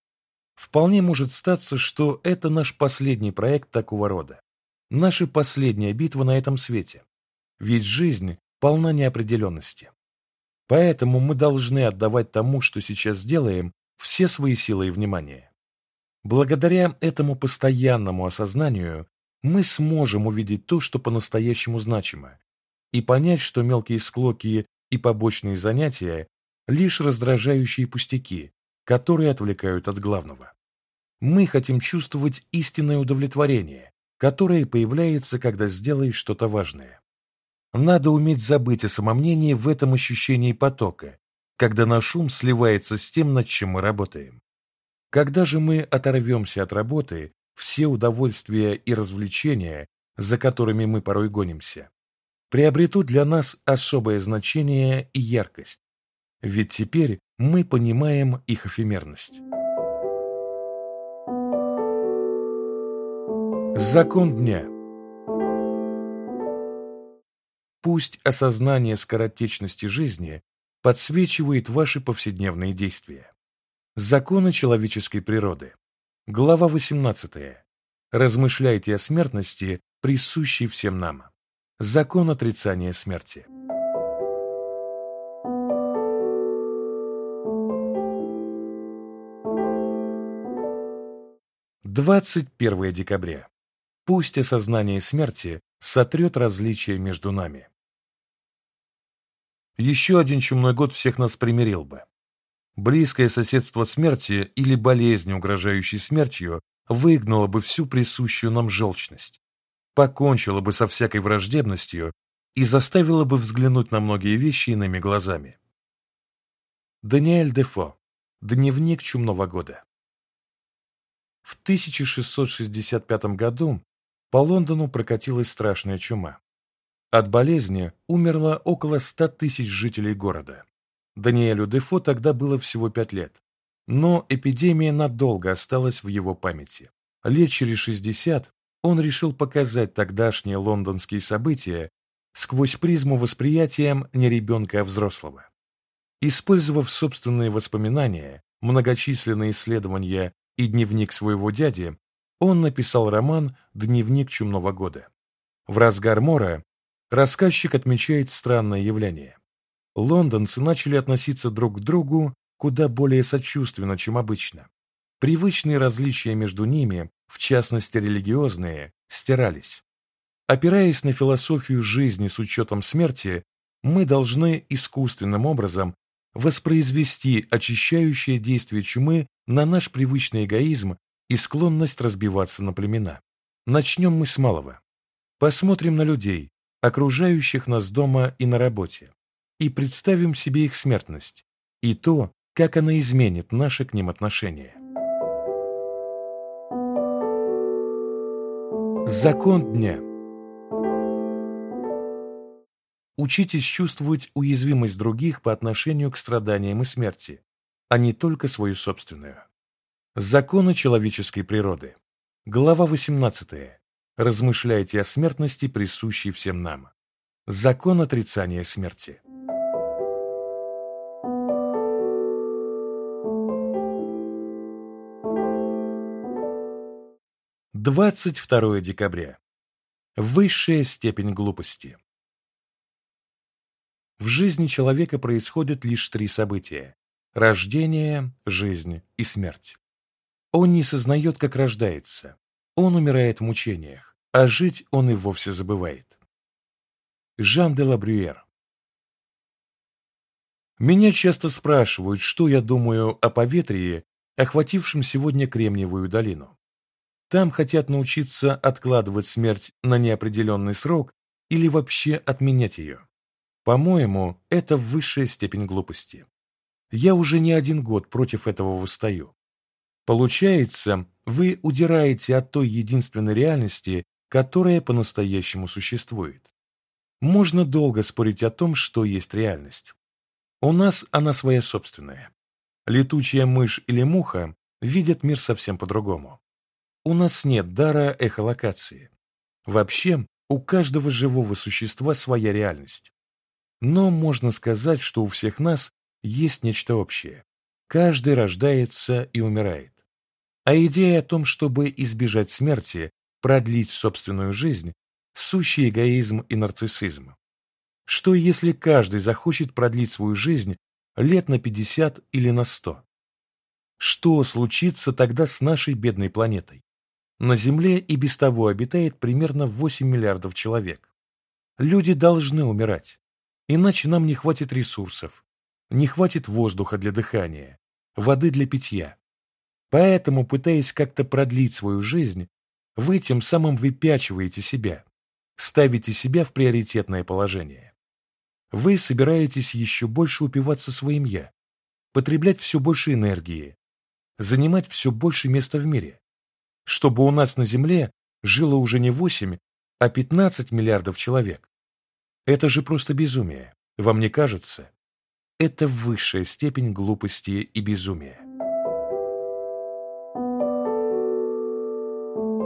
Вполне может статься, что это наш последний проект такого рода, наша последняя битва на этом свете. Ведь жизнь полна неопределенности. Поэтому мы должны отдавать тому, что сейчас делаем, все свои силы и внимание. Благодаря этому постоянному осознанию мы сможем увидеть то, что по-настоящему значимо, и понять, что мелкие склоки и побочные занятия – лишь раздражающие пустяки, которые отвлекают от главного. Мы хотим чувствовать истинное удовлетворение, которое появляется, когда сделаешь что-то важное. Надо уметь забыть о самомнении в этом ощущении потока, когда наш ум сливается с тем, над чем мы работаем. Когда же мы оторвемся от работы, все удовольствия и развлечения, за которыми мы порой гонимся, приобретут для нас особое значение и яркость. Ведь теперь мы понимаем их эфемерность. Закон дня – Пусть осознание скоротечности жизни подсвечивает ваши повседневные действия. Законы человеческой природы. Глава 18. Размышляйте о смертности, присущей всем нам. Закон отрицания смерти. Двадцать первое декабря. Пусть осознание смерти сотрет различия между нами. Еще один чумной год всех нас примирил бы. Близкое соседство смерти или болезни, угрожающей смертью, выгнало бы всю присущую нам желчность, покончило бы со всякой враждебностью и заставило бы взглянуть на многие вещи иными глазами. Даниэль Дефо. Дневник чумного года. В 1665 году по Лондону прокатилась страшная чума. От болезни умерло около ста тысяч жителей города. Даниэлю Дефо тогда было всего пять лет. Но эпидемия надолго осталась в его памяти. Лет через шестьдесят он решил показать тогдашние лондонские события сквозь призму восприятия не ребенка, а взрослого. Использовав собственные воспоминания, многочисленные исследования и дневник своего дяди, он написал роман «Дневник чумного года». В разгар мора рассказчик отмечает странное явление. Лондонцы начали относиться друг к другу куда более сочувственно, чем обычно. Привычные различия между ними, в частности религиозные, стирались. Опираясь на философию жизни с учетом смерти, мы должны искусственным образом воспроизвести очищающее действие чумы на наш привычный эгоизм и склонность разбиваться на племена. Начнем мы с малого. Посмотрим на людей, окружающих нас дома и на работе, и представим себе их смертность и то, как она изменит наши к ним отношения. Закон дня Учитесь чувствовать уязвимость других по отношению к страданиям и смерти, а не только свою собственную. Законы человеческой природы. Глава 18. Размышляйте о смертности, присущей всем нам. Закон отрицания смерти. Двадцать второе декабря. Высшая степень глупости. В жизни человека происходят лишь три события – рождение, жизнь и смерть. Он не сознает, как рождается. Он умирает в мучениях, а жить он и вовсе забывает. Жан де Лабрюер Меня часто спрашивают, что я думаю о поветрии, охватившем сегодня Кремниевую долину. Там хотят научиться откладывать смерть на неопределенный срок или вообще отменять ее. По-моему, это высшая степень глупости. Я уже не один год против этого восстаю. Получается, вы удираете от той единственной реальности, которая по-настоящему существует. Можно долго спорить о том, что есть реальность. У нас она своя собственная. Летучая мышь или муха видят мир совсем по-другому. У нас нет дара эхолокации. Вообще, у каждого живого существа своя реальность. Но можно сказать, что у всех нас есть нечто общее. Каждый рождается и умирает. А идея о том, чтобы избежать смерти, продлить собственную жизнь, сущий эгоизм и нарциссизм. Что если каждый захочет продлить свою жизнь лет на 50 или на 100? Что случится тогда с нашей бедной планетой? На Земле и без того обитает примерно 8 миллиардов человек. Люди должны умирать. Иначе нам не хватит ресурсов, не хватит воздуха для дыхания, воды для питья. Поэтому, пытаясь как-то продлить свою жизнь, вы тем самым выпячиваете себя, ставите себя в приоритетное положение. Вы собираетесь еще больше упиваться своим «я», потреблять все больше энергии, занимать все больше места в мире, чтобы у нас на Земле жило уже не 8, а 15 миллиардов человек. Это же просто безумие. Вам не кажется? Это высшая степень глупости и безумия.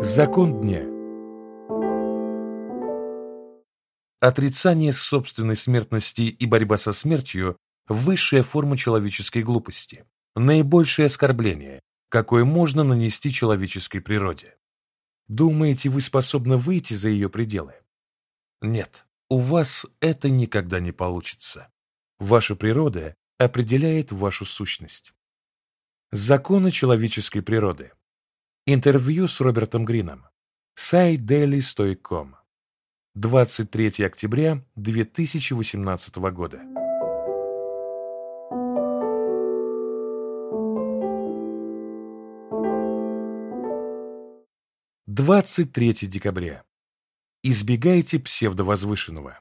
Закон дня Отрицание собственной смертности и борьба со смертью – высшая форма человеческой глупости, наибольшее оскорбление, какое можно нанести человеческой природе. Думаете, вы способны выйти за ее пределы? Нет. У вас это никогда не получится. Ваша природа определяет вашу сущность. Законы человеческой природы. Интервью с Робертом Грином. Сайт dailystoic.com. 23 октября 2018 года. Двадцать третье декабря. Избегайте псевдовозвышенного.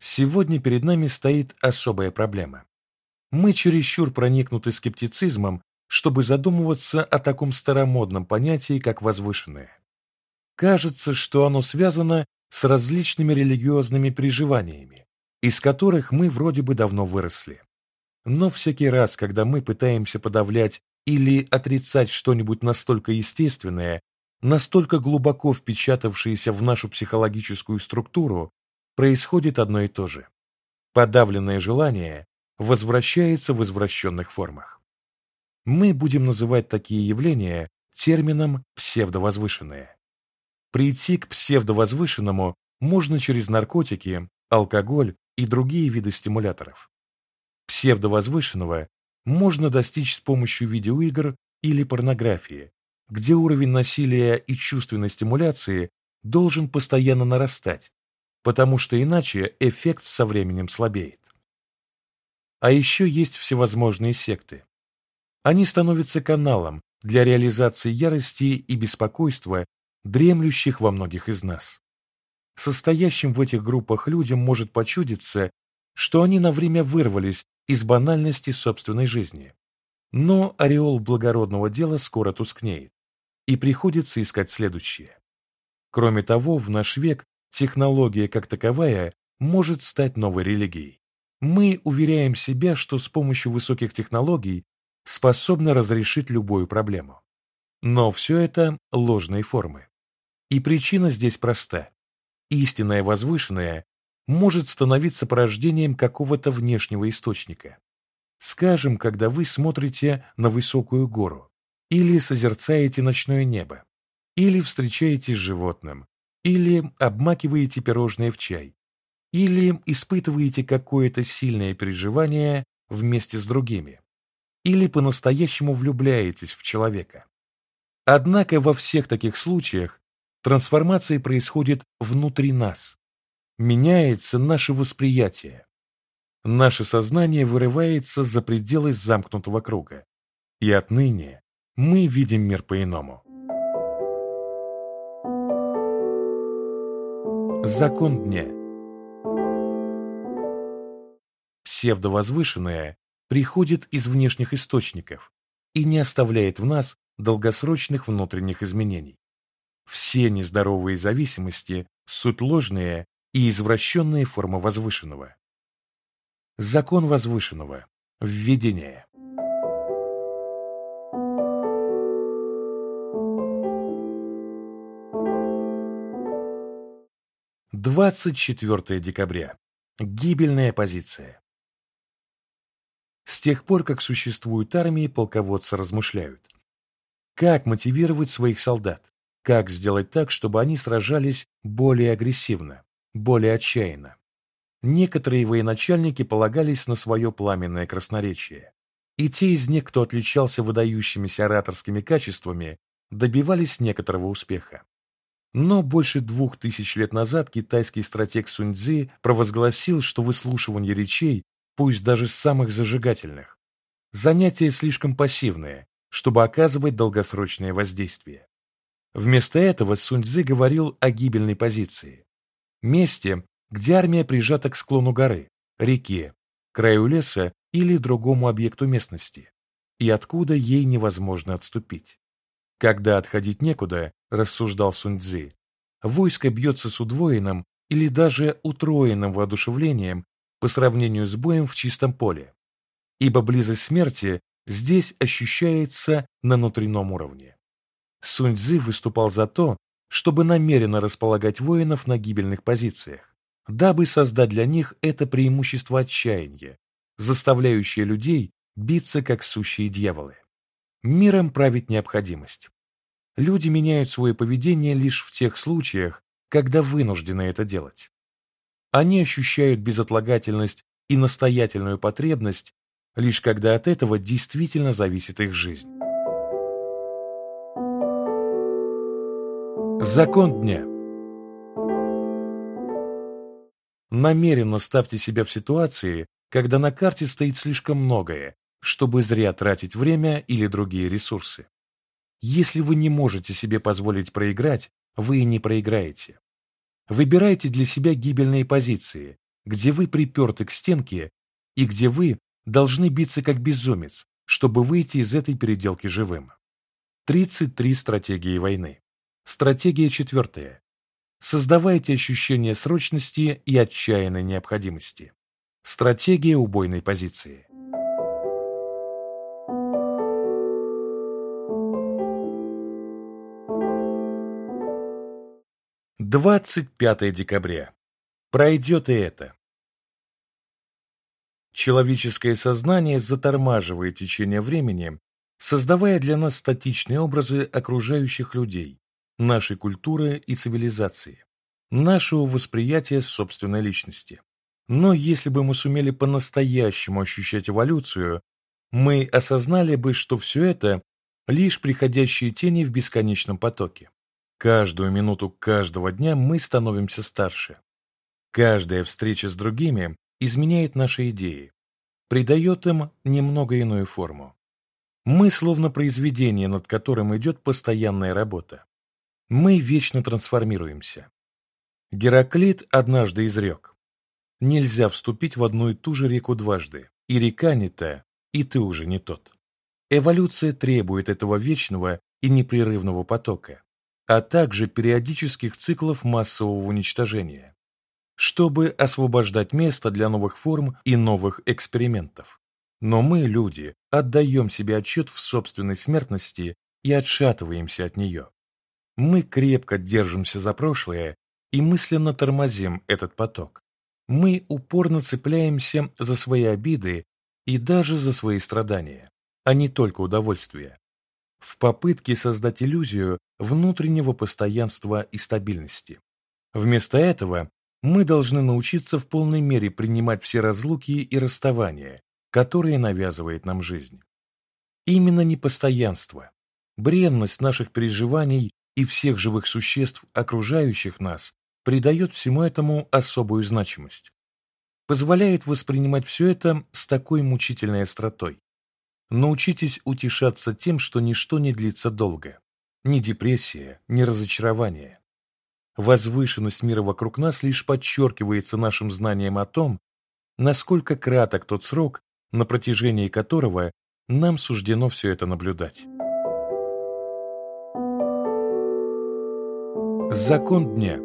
Сегодня перед нами стоит особая проблема. Мы чересчур проникнуты скептицизмом, чтобы задумываться о таком старомодном понятии, как возвышенное. Кажется, что оно связано с различными религиозными переживаниями, из которых мы вроде бы давно выросли. Но всякий раз, когда мы пытаемся подавлять или отрицать что-нибудь настолько естественное, настолько глубоко впечатавшиеся в нашу психологическую структуру, происходит одно и то же. Подавленное желание возвращается в извращенных формах. Мы будем называть такие явления термином «псевдовозвышенное». Прийти к псевдовозвышенному можно через наркотики, алкоголь и другие виды стимуляторов. Псевдовозвышенного можно достичь с помощью видеоигр или порнографии, где уровень насилия и чувственной стимуляции должен постоянно нарастать, потому что иначе эффект со временем слабеет. А еще есть всевозможные секты. Они становятся каналом для реализации ярости и беспокойства, дремлющих во многих из нас. Состоящим в этих группах людям может почудиться, что они на время вырвались из банальности собственной жизни. Но ореол благородного дела скоро тускнеет и приходится искать следующее. Кроме того, в наш век технология как таковая может стать новой религией. Мы уверяем себя, что с помощью высоких технологий способны разрешить любую проблему. Но все это ложные формы. И причина здесь проста. Истинное возвышенное может становиться порождением какого-то внешнего источника. Скажем, когда вы смотрите на высокую гору, или созерцаете ночное небо, или встречаетесь с животным, или обмакиваете пирожное в чай, или испытываете какое-то сильное переживание вместе с другими, или по-настоящему влюбляетесь в человека. Однако во всех таких случаях трансформация происходит внутри нас. Меняется наше восприятие. Наше сознание вырывается за пределы замкнутого круга. И отныне мы видим мир по-иному. Закон дня Псевдовозвышенное приходит из внешних источников и не оставляет в нас долгосрочных внутренних изменений. Все нездоровые зависимости – суть ложные и извращенные формы возвышенного. Закон возвышенного. Введение. Двадцать четвертое декабря. Гибельная позиция. С тех пор, как существуют армии, полководцы размышляют. Как мотивировать своих солдат? Как сделать так, чтобы они сражались более агрессивно, более отчаянно? Некоторые военачальники полагались на свое пламенное красноречие. И те из них, кто отличался выдающимися ораторскими качествами, добивались некоторого успеха. Но больше двух тысяч лет назад китайский стратег Сунь Цзи провозгласил, что выслушивание речей, пусть даже самых зажигательных, занятие слишком пассивное, чтобы оказывать долгосрочное воздействие. Вместо этого Сунь Цзи говорил о гибельной позиции. Месте, где армия прижата к склону горы, реке, краю леса или другому объекту местности, и откуда ей невозможно отступить. Когда отходить некуда, рассуждал Сунь Цзи, войско бьется с удвоенным или даже утроенным воодушевлением по сравнению с боем в чистом поле, ибо близость смерти здесь ощущается на внутреннем уровне. Сунь Цзи выступал за то, чтобы намеренно располагать воинов на гибельных позициях, дабы создать для них это преимущество отчаяния, заставляющее людей биться как сущие дьяволы. Миром правит необходимость. Люди меняют свое поведение лишь в тех случаях, когда вынуждены это делать. Они ощущают безотлагательность и настоятельную потребность, лишь когда от этого действительно зависит их жизнь. Закон дня Намеренно ставьте себя в ситуации, когда на карте стоит слишком многое, чтобы зря тратить время или другие ресурсы. Если вы не можете себе позволить проиграть, вы и не проиграете. Выбирайте для себя гибельные позиции, где вы приперты к стенке и где вы должны биться как безумец, чтобы выйти из этой переделки живым. 33 стратегии войны. Стратегия четвертая. Создавайте ощущение срочности и отчаянной необходимости. Стратегия убойной позиции. Двадцать пятое декабря. Пройдет и это. Человеческое сознание затормаживает течение времени, создавая для нас статичные образы окружающих людей, нашей культуры и цивилизации, нашего восприятия собственной личности. Но если бы мы сумели по-настоящему ощущать эволюцию, мы осознали бы, что все это – лишь приходящие тени в бесконечном потоке. Каждую минуту каждого дня мы становимся старше. Каждая встреча с другими изменяет наши идеи, придает им немного иную форму. Мы словно произведение, над которым идет постоянная работа. Мы вечно трансформируемся. Гераклит однажды изрек. Нельзя вступить в одну и ту же реку дважды. И река не та, и ты уже не тот. Эволюция требует этого вечного и непрерывного потока, а также периодических циклов массового уничтожения, чтобы освобождать место для новых форм и новых экспериментов. Но мы, люди, отдаем себе отчет в собственной смертности и отшатываемся от нее. Мы крепко держимся за прошлое и мысленно тормозим этот поток. Мы упорно цепляемся за свои обиды и даже за свои страдания, а не только удовольствие. В попытке создать иллюзию внутреннего постоянства и стабильности. Вместо этого мы должны научиться в полной мере принимать все разлуки и расставания, которые навязывает нам жизнь. Именно непостоянство, бренность наших переживаний и всех живых существ, окружающих нас, придает всему этому особую значимость. Позволяет воспринимать все это с такой мучительной остротой. Научитесь утешаться тем, что ничто не длится долго. Ни депрессия, ни разочарование. Возвышенность мира вокруг нас лишь подчеркивается нашим знанием о том, насколько краток тот срок, на протяжении которого нам суждено все это наблюдать. Закон дня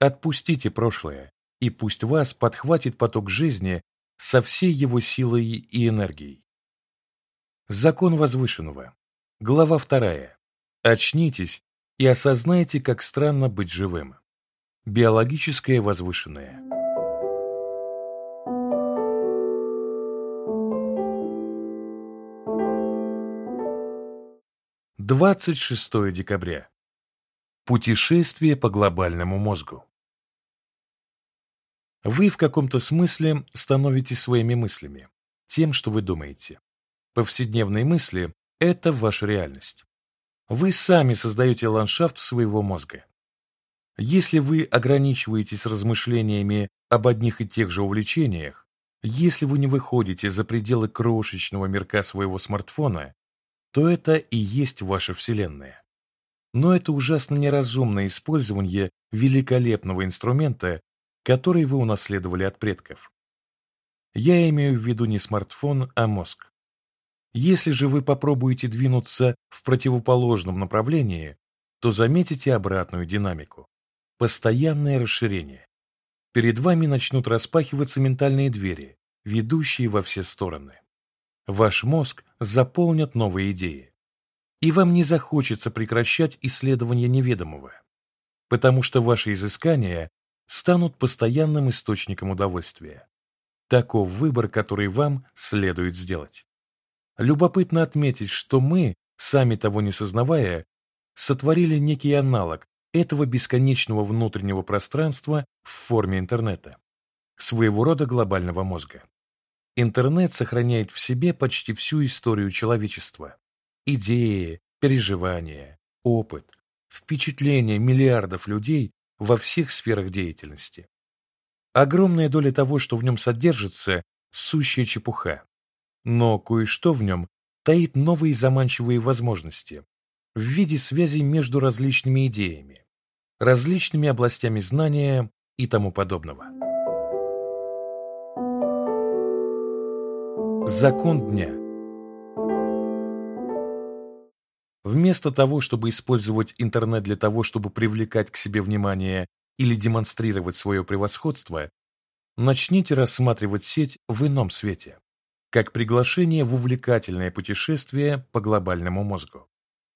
Отпустите прошлое, и пусть вас подхватит поток жизни со всей его силой и энергией. Закон возвышенного. Глава вторая. Очнитесь и осознайте, как странно быть живым. Биологическое возвышенное. Двадцать шестое декабря. Путешествие по глобальному мозгу. Вы в каком-то смысле становитесь своими мыслями, тем, что вы думаете. Повседневные мысли – это ваша реальность. Вы сами создаете ландшафт своего мозга. Если вы ограничиваетесь размышлениями об одних и тех же увлечениях, если вы не выходите за пределы крошечного мирка своего смартфона, то это и есть ваша Вселенная. Но это ужасно неразумное использование великолепного инструмента, который вы унаследовали от предков. Я имею в виду не смартфон, а мозг. Если же вы попробуете двинуться в противоположном направлении, то заметите обратную динамику. Постоянное расширение. Перед вами начнут распахиваться ментальные двери, ведущие во все стороны. Ваш мозг заполнят новые идеи. И вам не захочется прекращать исследование неведомого, потому что ваши изыскания станут постоянным источником удовольствия. Таков выбор, который вам следует сделать. Любопытно отметить, что мы, сами того не сознавая, сотворили некий аналог этого бесконечного внутреннего пространства в форме интернета, своего рода глобального мозга. Интернет сохраняет в себе почти всю историю человечества. Идеи, переживания, опыт, впечатления миллиардов людей во всех сферах деятельности. Огромная доля того, что в нем содержится, сущая чепуха. Но кое-что в нем таит новые заманчивые возможности, в виде связей между различными идеями, различными областями знания и тому подобного. Закон дня Вместо того, чтобы использовать интернет для того, чтобы привлекать к себе внимание или демонстрировать свое превосходство, начните рассматривать сеть в ином свете, как приглашение в увлекательное путешествие по глобальному мозгу.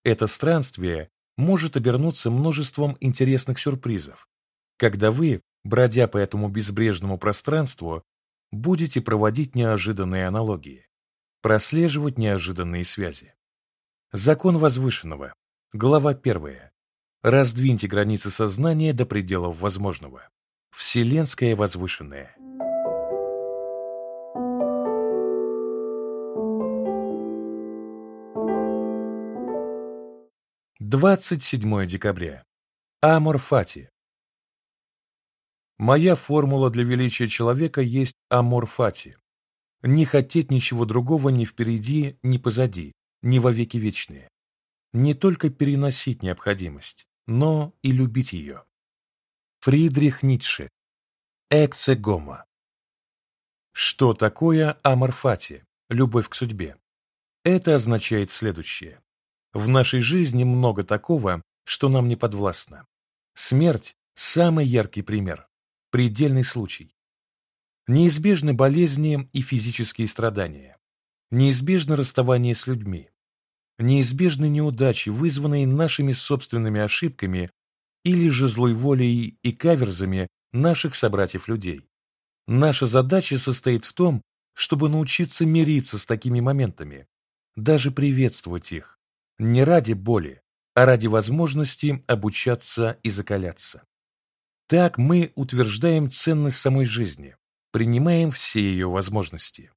Это странствие может обернуться множеством интересных сюрпризов, когда вы, бродя по этому безбрежному пространству, будете проводить неожиданные аналогии, прослеживать неожиданные связи. Закон возвышенного. Глава 1. Раздвиньте границы сознания до пределов возможного. Вселенское возвышенное. Двадцать седьмое декабря. Amor fati. Моя формула для величия человека есть amor fati. Не хотеть ничего другого ни впереди, ни позади, ни во веки вечные. Не только переносить необходимость, но и любить ее. Фридрих Ницше. Ecce homo. Что такое amor fati, любовь к судьбе? Это означает следующее. В нашей жизни много такого, что нам не подвластно. Смерть – самый яркий пример, предельный случай. Неизбежны болезни и физические страдания. Неизбежно расставание с людьми. Неизбежны неудачи, вызванные нашими собственными ошибками или же злой волей и каверзами наших собратьев-людей. Наша задача состоит в том, чтобы научиться мириться с такими моментами, даже приветствовать их, не ради боли, а ради возможности обучаться и закаляться. Так мы утверждаем ценность самой жизни, принимаем все ее возможности.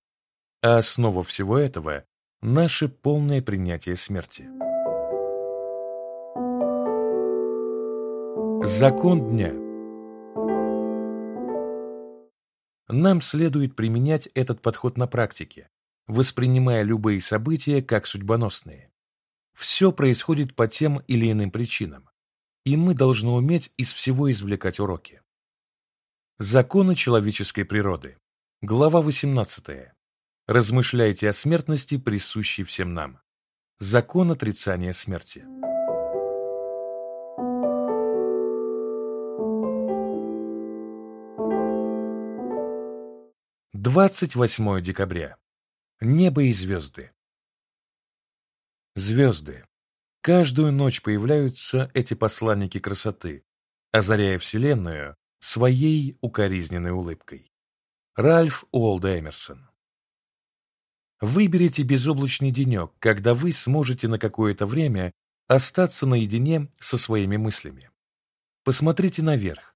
А основа всего этого – наше полное принятие смерти. Закон дня Нам следует применять этот подход на практике, воспринимая любые события как судьбоносные. Все происходит по тем или иным причинам, и мы должны уметь из всего извлекать уроки. Законы человеческой природы. Глава 18. Размышляйте о смертности, присущей всем нам. Закон отрицания смерти. 28 декабря. Небо и звезды. Звезды. Каждую ночь появляются эти посланники красоты, озаряя Вселенную своей укоризненной улыбкой. Ральф Уолда Эмерсон. Выберите безоблачный денек, когда вы сможете на какое-то время остаться наедине со своими мыслями. Посмотрите наверх,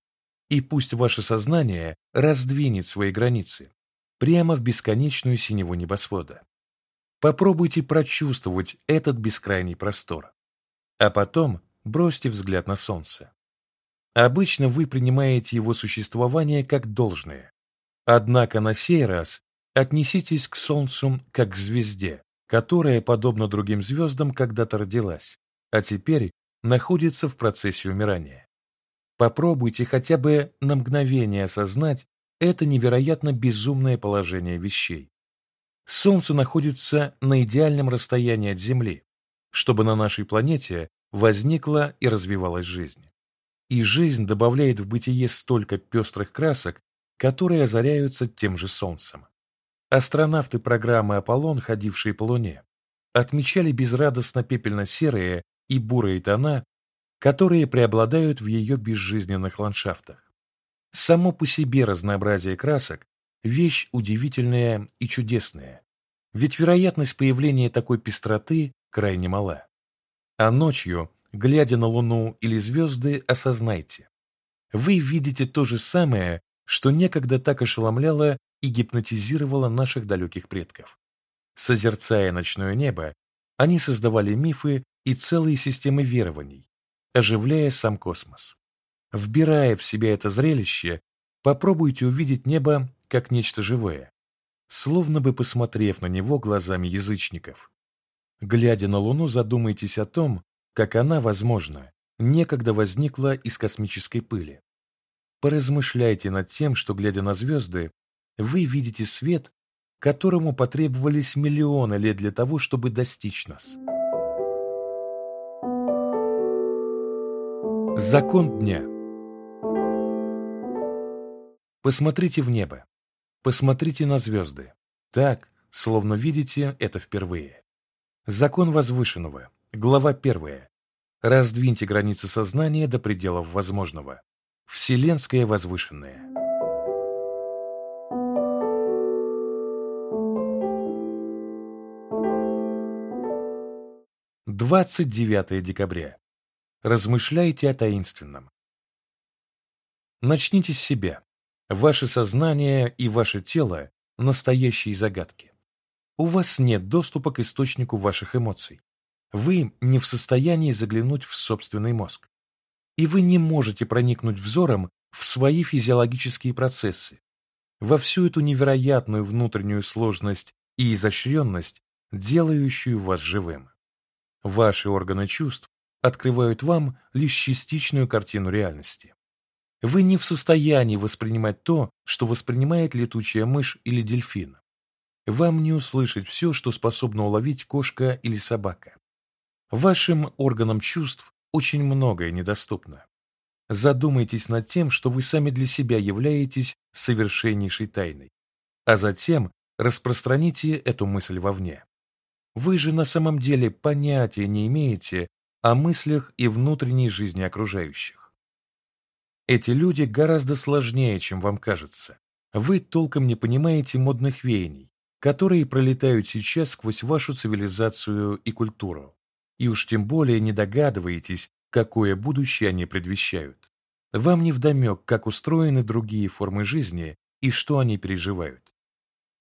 и пусть ваше сознание раздвинет свои границы, прямо в бесконечную синеву небосвода. Попробуйте прочувствовать этот бескрайний простор, а потом бросьте взгляд на солнце. Обычно вы принимаете его существование как должное, однако на сей раз отнеситесь к солнцу как к звезде, которая, подобно другим звездам, когда-то родилась, а теперь находится в процессе умирания. Попробуйте хотя бы на мгновение осознать, это невероятно безумное положение вещей. Солнце находится на идеальном расстоянии от Земли, чтобы на нашей планете возникла и развивалась жизнь. И жизнь добавляет в бытие столько пестрых красок, которые озаряются тем же Солнцем. Астронавты программы «Аполлон», ходившие по Луне, отмечали безрадостно пепельно-серые и бурые тона, которые преобладают в ее безжизненных ландшафтах. Само по себе разнообразие красок – вещь удивительная и чудесная, ведь вероятность появления такой пестроты крайне мала. А ночью, глядя на Луну или звезды, осознайте. Вы видите то же самое, что некогда так ошеломляло и гипнотизировало наших далеких предков. Созерцая ночное небо, они создавали мифы и целые системы верований, оживляя сам космос. Вбирая в себя это зрелище, попробуйте увидеть небо как нечто живое, словно бы посмотрев на него глазами язычников. Глядя на Луну, задумайтесь о том, как она, возможно, некогда возникла из космической пыли. Поразмышляйте над тем, что, глядя на звезды, вы видите свет, которому потребовались миллионы лет для того, чтобы достичь нас. Закон дня Посмотрите в небо. Посмотрите на звезды. Так, словно видите это впервые. Закон возвышенного. Глава первая. Раздвиньте границы сознания до пределов возможного. Вселенское возвышенное. Двадцать девятое декабря. Размышляйте о таинственном. Начните с себя. Ваше сознание и ваше тело – настоящие загадки. У вас нет доступа к источнику ваших эмоций. Вы не в состоянии заглянуть в собственный мозг. И вы не можете проникнуть взором в свои физиологические процессы, во всю эту невероятную внутреннюю сложность и изощренность, делающую вас живым. Ваши органы чувств открывают вам лишь частичную картину реальности. Вы не в состоянии воспринимать то, что воспринимает летучая мышь или дельфин. Вам не услышать все, что способна уловить кошка или собака. Вашим органам чувств очень многое недоступно. Задумайтесь над тем, что вы сами для себя являетесь совершеннейшей тайной, а затем распространите эту мысль вовне. Вы же на самом деле понятия не имеете о мыслях и внутренней жизни окружающих. Эти люди гораздо сложнее, чем вам кажется. Вы толком не понимаете модных веяний, которые пролетают сейчас сквозь вашу цивилизацию и культуру. И уж тем более не догадываетесь, какое будущее они предвещают. Вам не вдомек, как устроены другие формы жизни и что они переживают.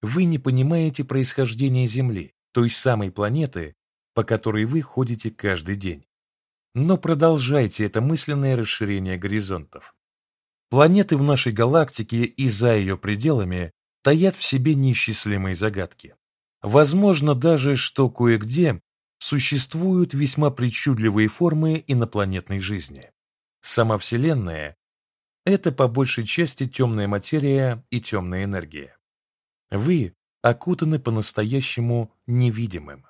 Вы не понимаете происхождение Земли, той самой планеты, по которой вы ходите каждый день. Но продолжайте это мысленное расширение горизонтов. Планеты в нашей галактике и за ее пределами таят в себе неисчислимые загадки. Возможно даже, что кое-где существуют весьма причудливые формы инопланетной жизни. Сама Вселенная – это по большей части темная материя и темная энергия. Вы окутаны по-настоящему невидимым.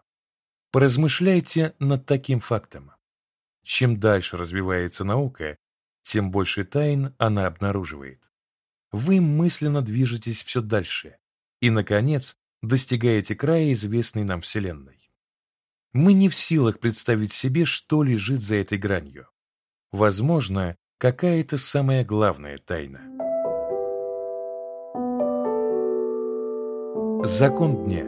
Поразмышляйте над таким фактом. Чем дальше развивается наука, тем больше тайн она обнаруживает. Вы мысленно движетесь все дальше и, наконец, достигаете края известной нам Вселенной. Мы не в силах представить себе, что лежит за этой гранью. Возможно, какая-то самая главная тайна. Закон дня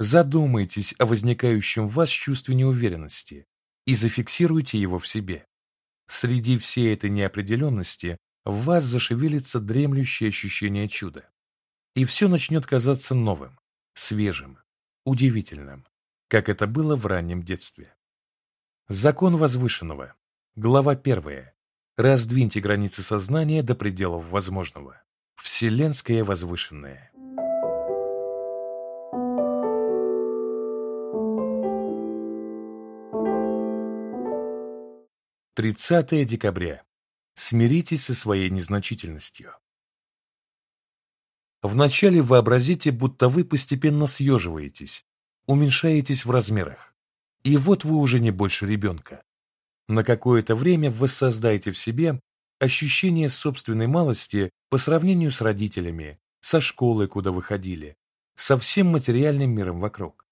Задумайтесь о возникающем в вас чувстве неуверенности и зафиксируйте его в себе. Среди всей этой неопределенности в вас зашевелится дремлющее ощущение чуда. И все начнет казаться новым, свежим, удивительным, как это было в раннем детстве. Закон возвышенного. Глава первая. Раздвиньте границы сознания до пределов возможного. Вселенское возвышенное. 30 декабря. Смиритесь со своей незначительностью. Вначале вообразите, будто вы постепенно съеживаетесь, уменьшаетесь в размерах. И вот вы уже не больше ребенка. На какое-то время вы создаете в себе ощущение собственной малости по сравнению с родителями, со школой, куда вы ходили, со всем материальным миром вокруг.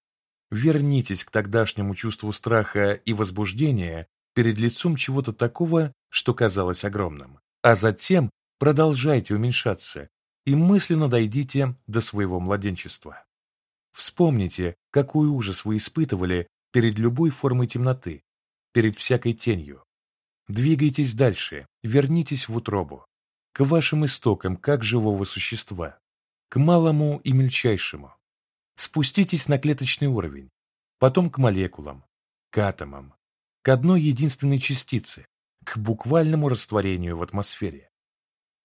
Вернитесь к тогдашнему чувству страха и возбуждения, перед лицом чего-то такого, что казалось огромным. А затем продолжайте уменьшаться и мысленно дойдите до своего младенчества. Вспомните, какой ужас вы испытывали перед любой формой темноты, перед всякой тенью. Двигайтесь дальше, вернитесь в утробу, к вашим истокам как живого существа, к малому и мельчайшему. Спуститесь на клеточный уровень, потом к молекулам, к атомам, к одной единственной частице, к буквальному растворению в атмосфере.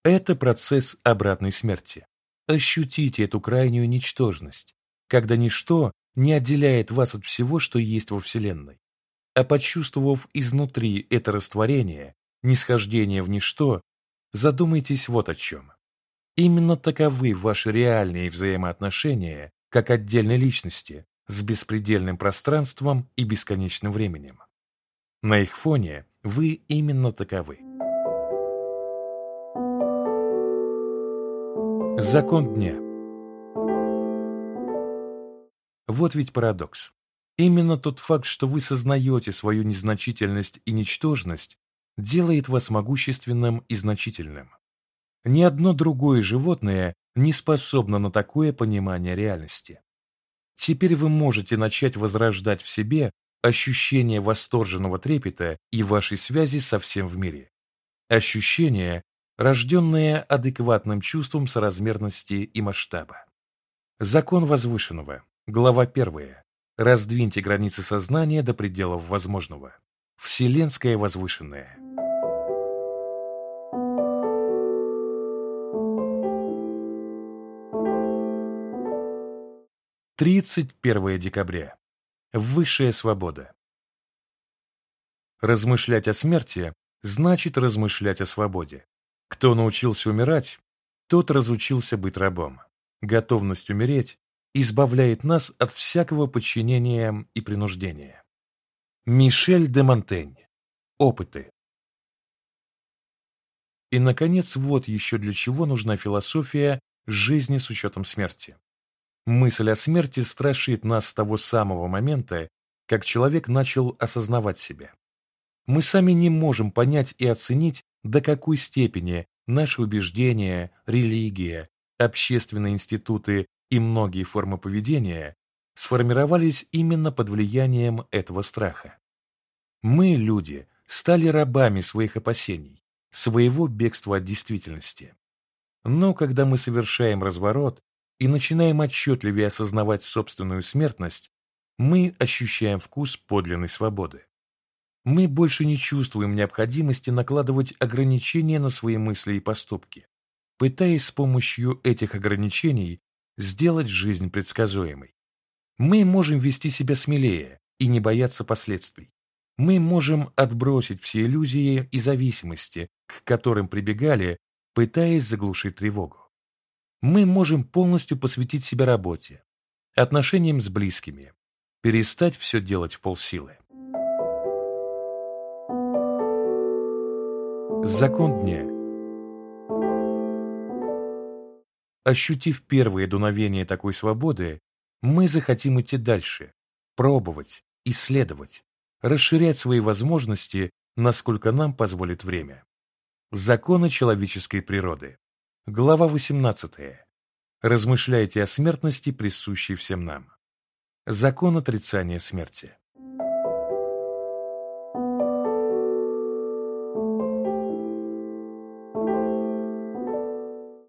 Это процесс обратной смерти. Ощутите эту крайнюю ничтожность, когда ничто не отделяет вас от всего, что есть во Вселенной. А почувствовав изнутри это растворение, нисхождение в ничто, задумайтесь вот о чем. Именно таковы ваши реальные взаимоотношения как отдельной личности с беспредельным пространством и бесконечным временем. На их фоне вы именно таковы. Закон дня Вот ведь парадокс. Именно тот факт, что вы сознаете свою незначительность и ничтожность, делает вас могущественным и значительным. Ни одно другое животное не способно на такое понимание реальности. Теперь вы можете начать возрождать в себе ощущение восторженного трепета и вашей связи со всем в мире. Ощущение, рожденное адекватным чувством соразмерности и масштаба. Закон возвышенного. Глава 1. Раздвиньте границы сознания до пределов возможного. Вселенское возвышенное. Тридцать первое декабря. Высшая свобода. Размышлять о смерти значит размышлять о свободе. Кто научился умирать, тот разучился быть рабом. Готовность умереть избавляет нас от всякого подчинения и принуждения. Мишель де Монтень. Опыты. И, наконец, вот еще для чего нужна философия жизни с учетом смерти. Мысль о смерти страшит нас с того самого момента, как человек начал осознавать себя. Мы сами не можем понять и оценить, до какой степени наши убеждения, религия, общественные институты и многие формы поведения сформировались именно под влиянием этого страха. Мы, люди, стали рабами своих опасений, своего бегства от действительности. Но когда мы совершаем разворот и начинаем отчетливее осознавать собственную смертность, мы ощущаем вкус подлинной свободы. Мы больше не чувствуем необходимости накладывать ограничения на свои мысли и поступки, пытаясь с помощью этих ограничений сделать жизнь предсказуемой. Мы можем вести себя смелее и не бояться последствий. Мы можем отбросить все иллюзии и зависимости, к которым прибегали, пытаясь заглушить тревогу. Мы можем полностью посвятить себя работе, отношениям с близкими, перестать все делать в полсилы. Закон дня Ощутив первые дуновения такой свободы, мы захотим идти дальше, пробовать, исследовать, расширять свои возможности, насколько нам позволит время. Законы человеческой природы. Глава 18. Размышляйте о смертности, присущей всем нам. Закон отрицания смерти.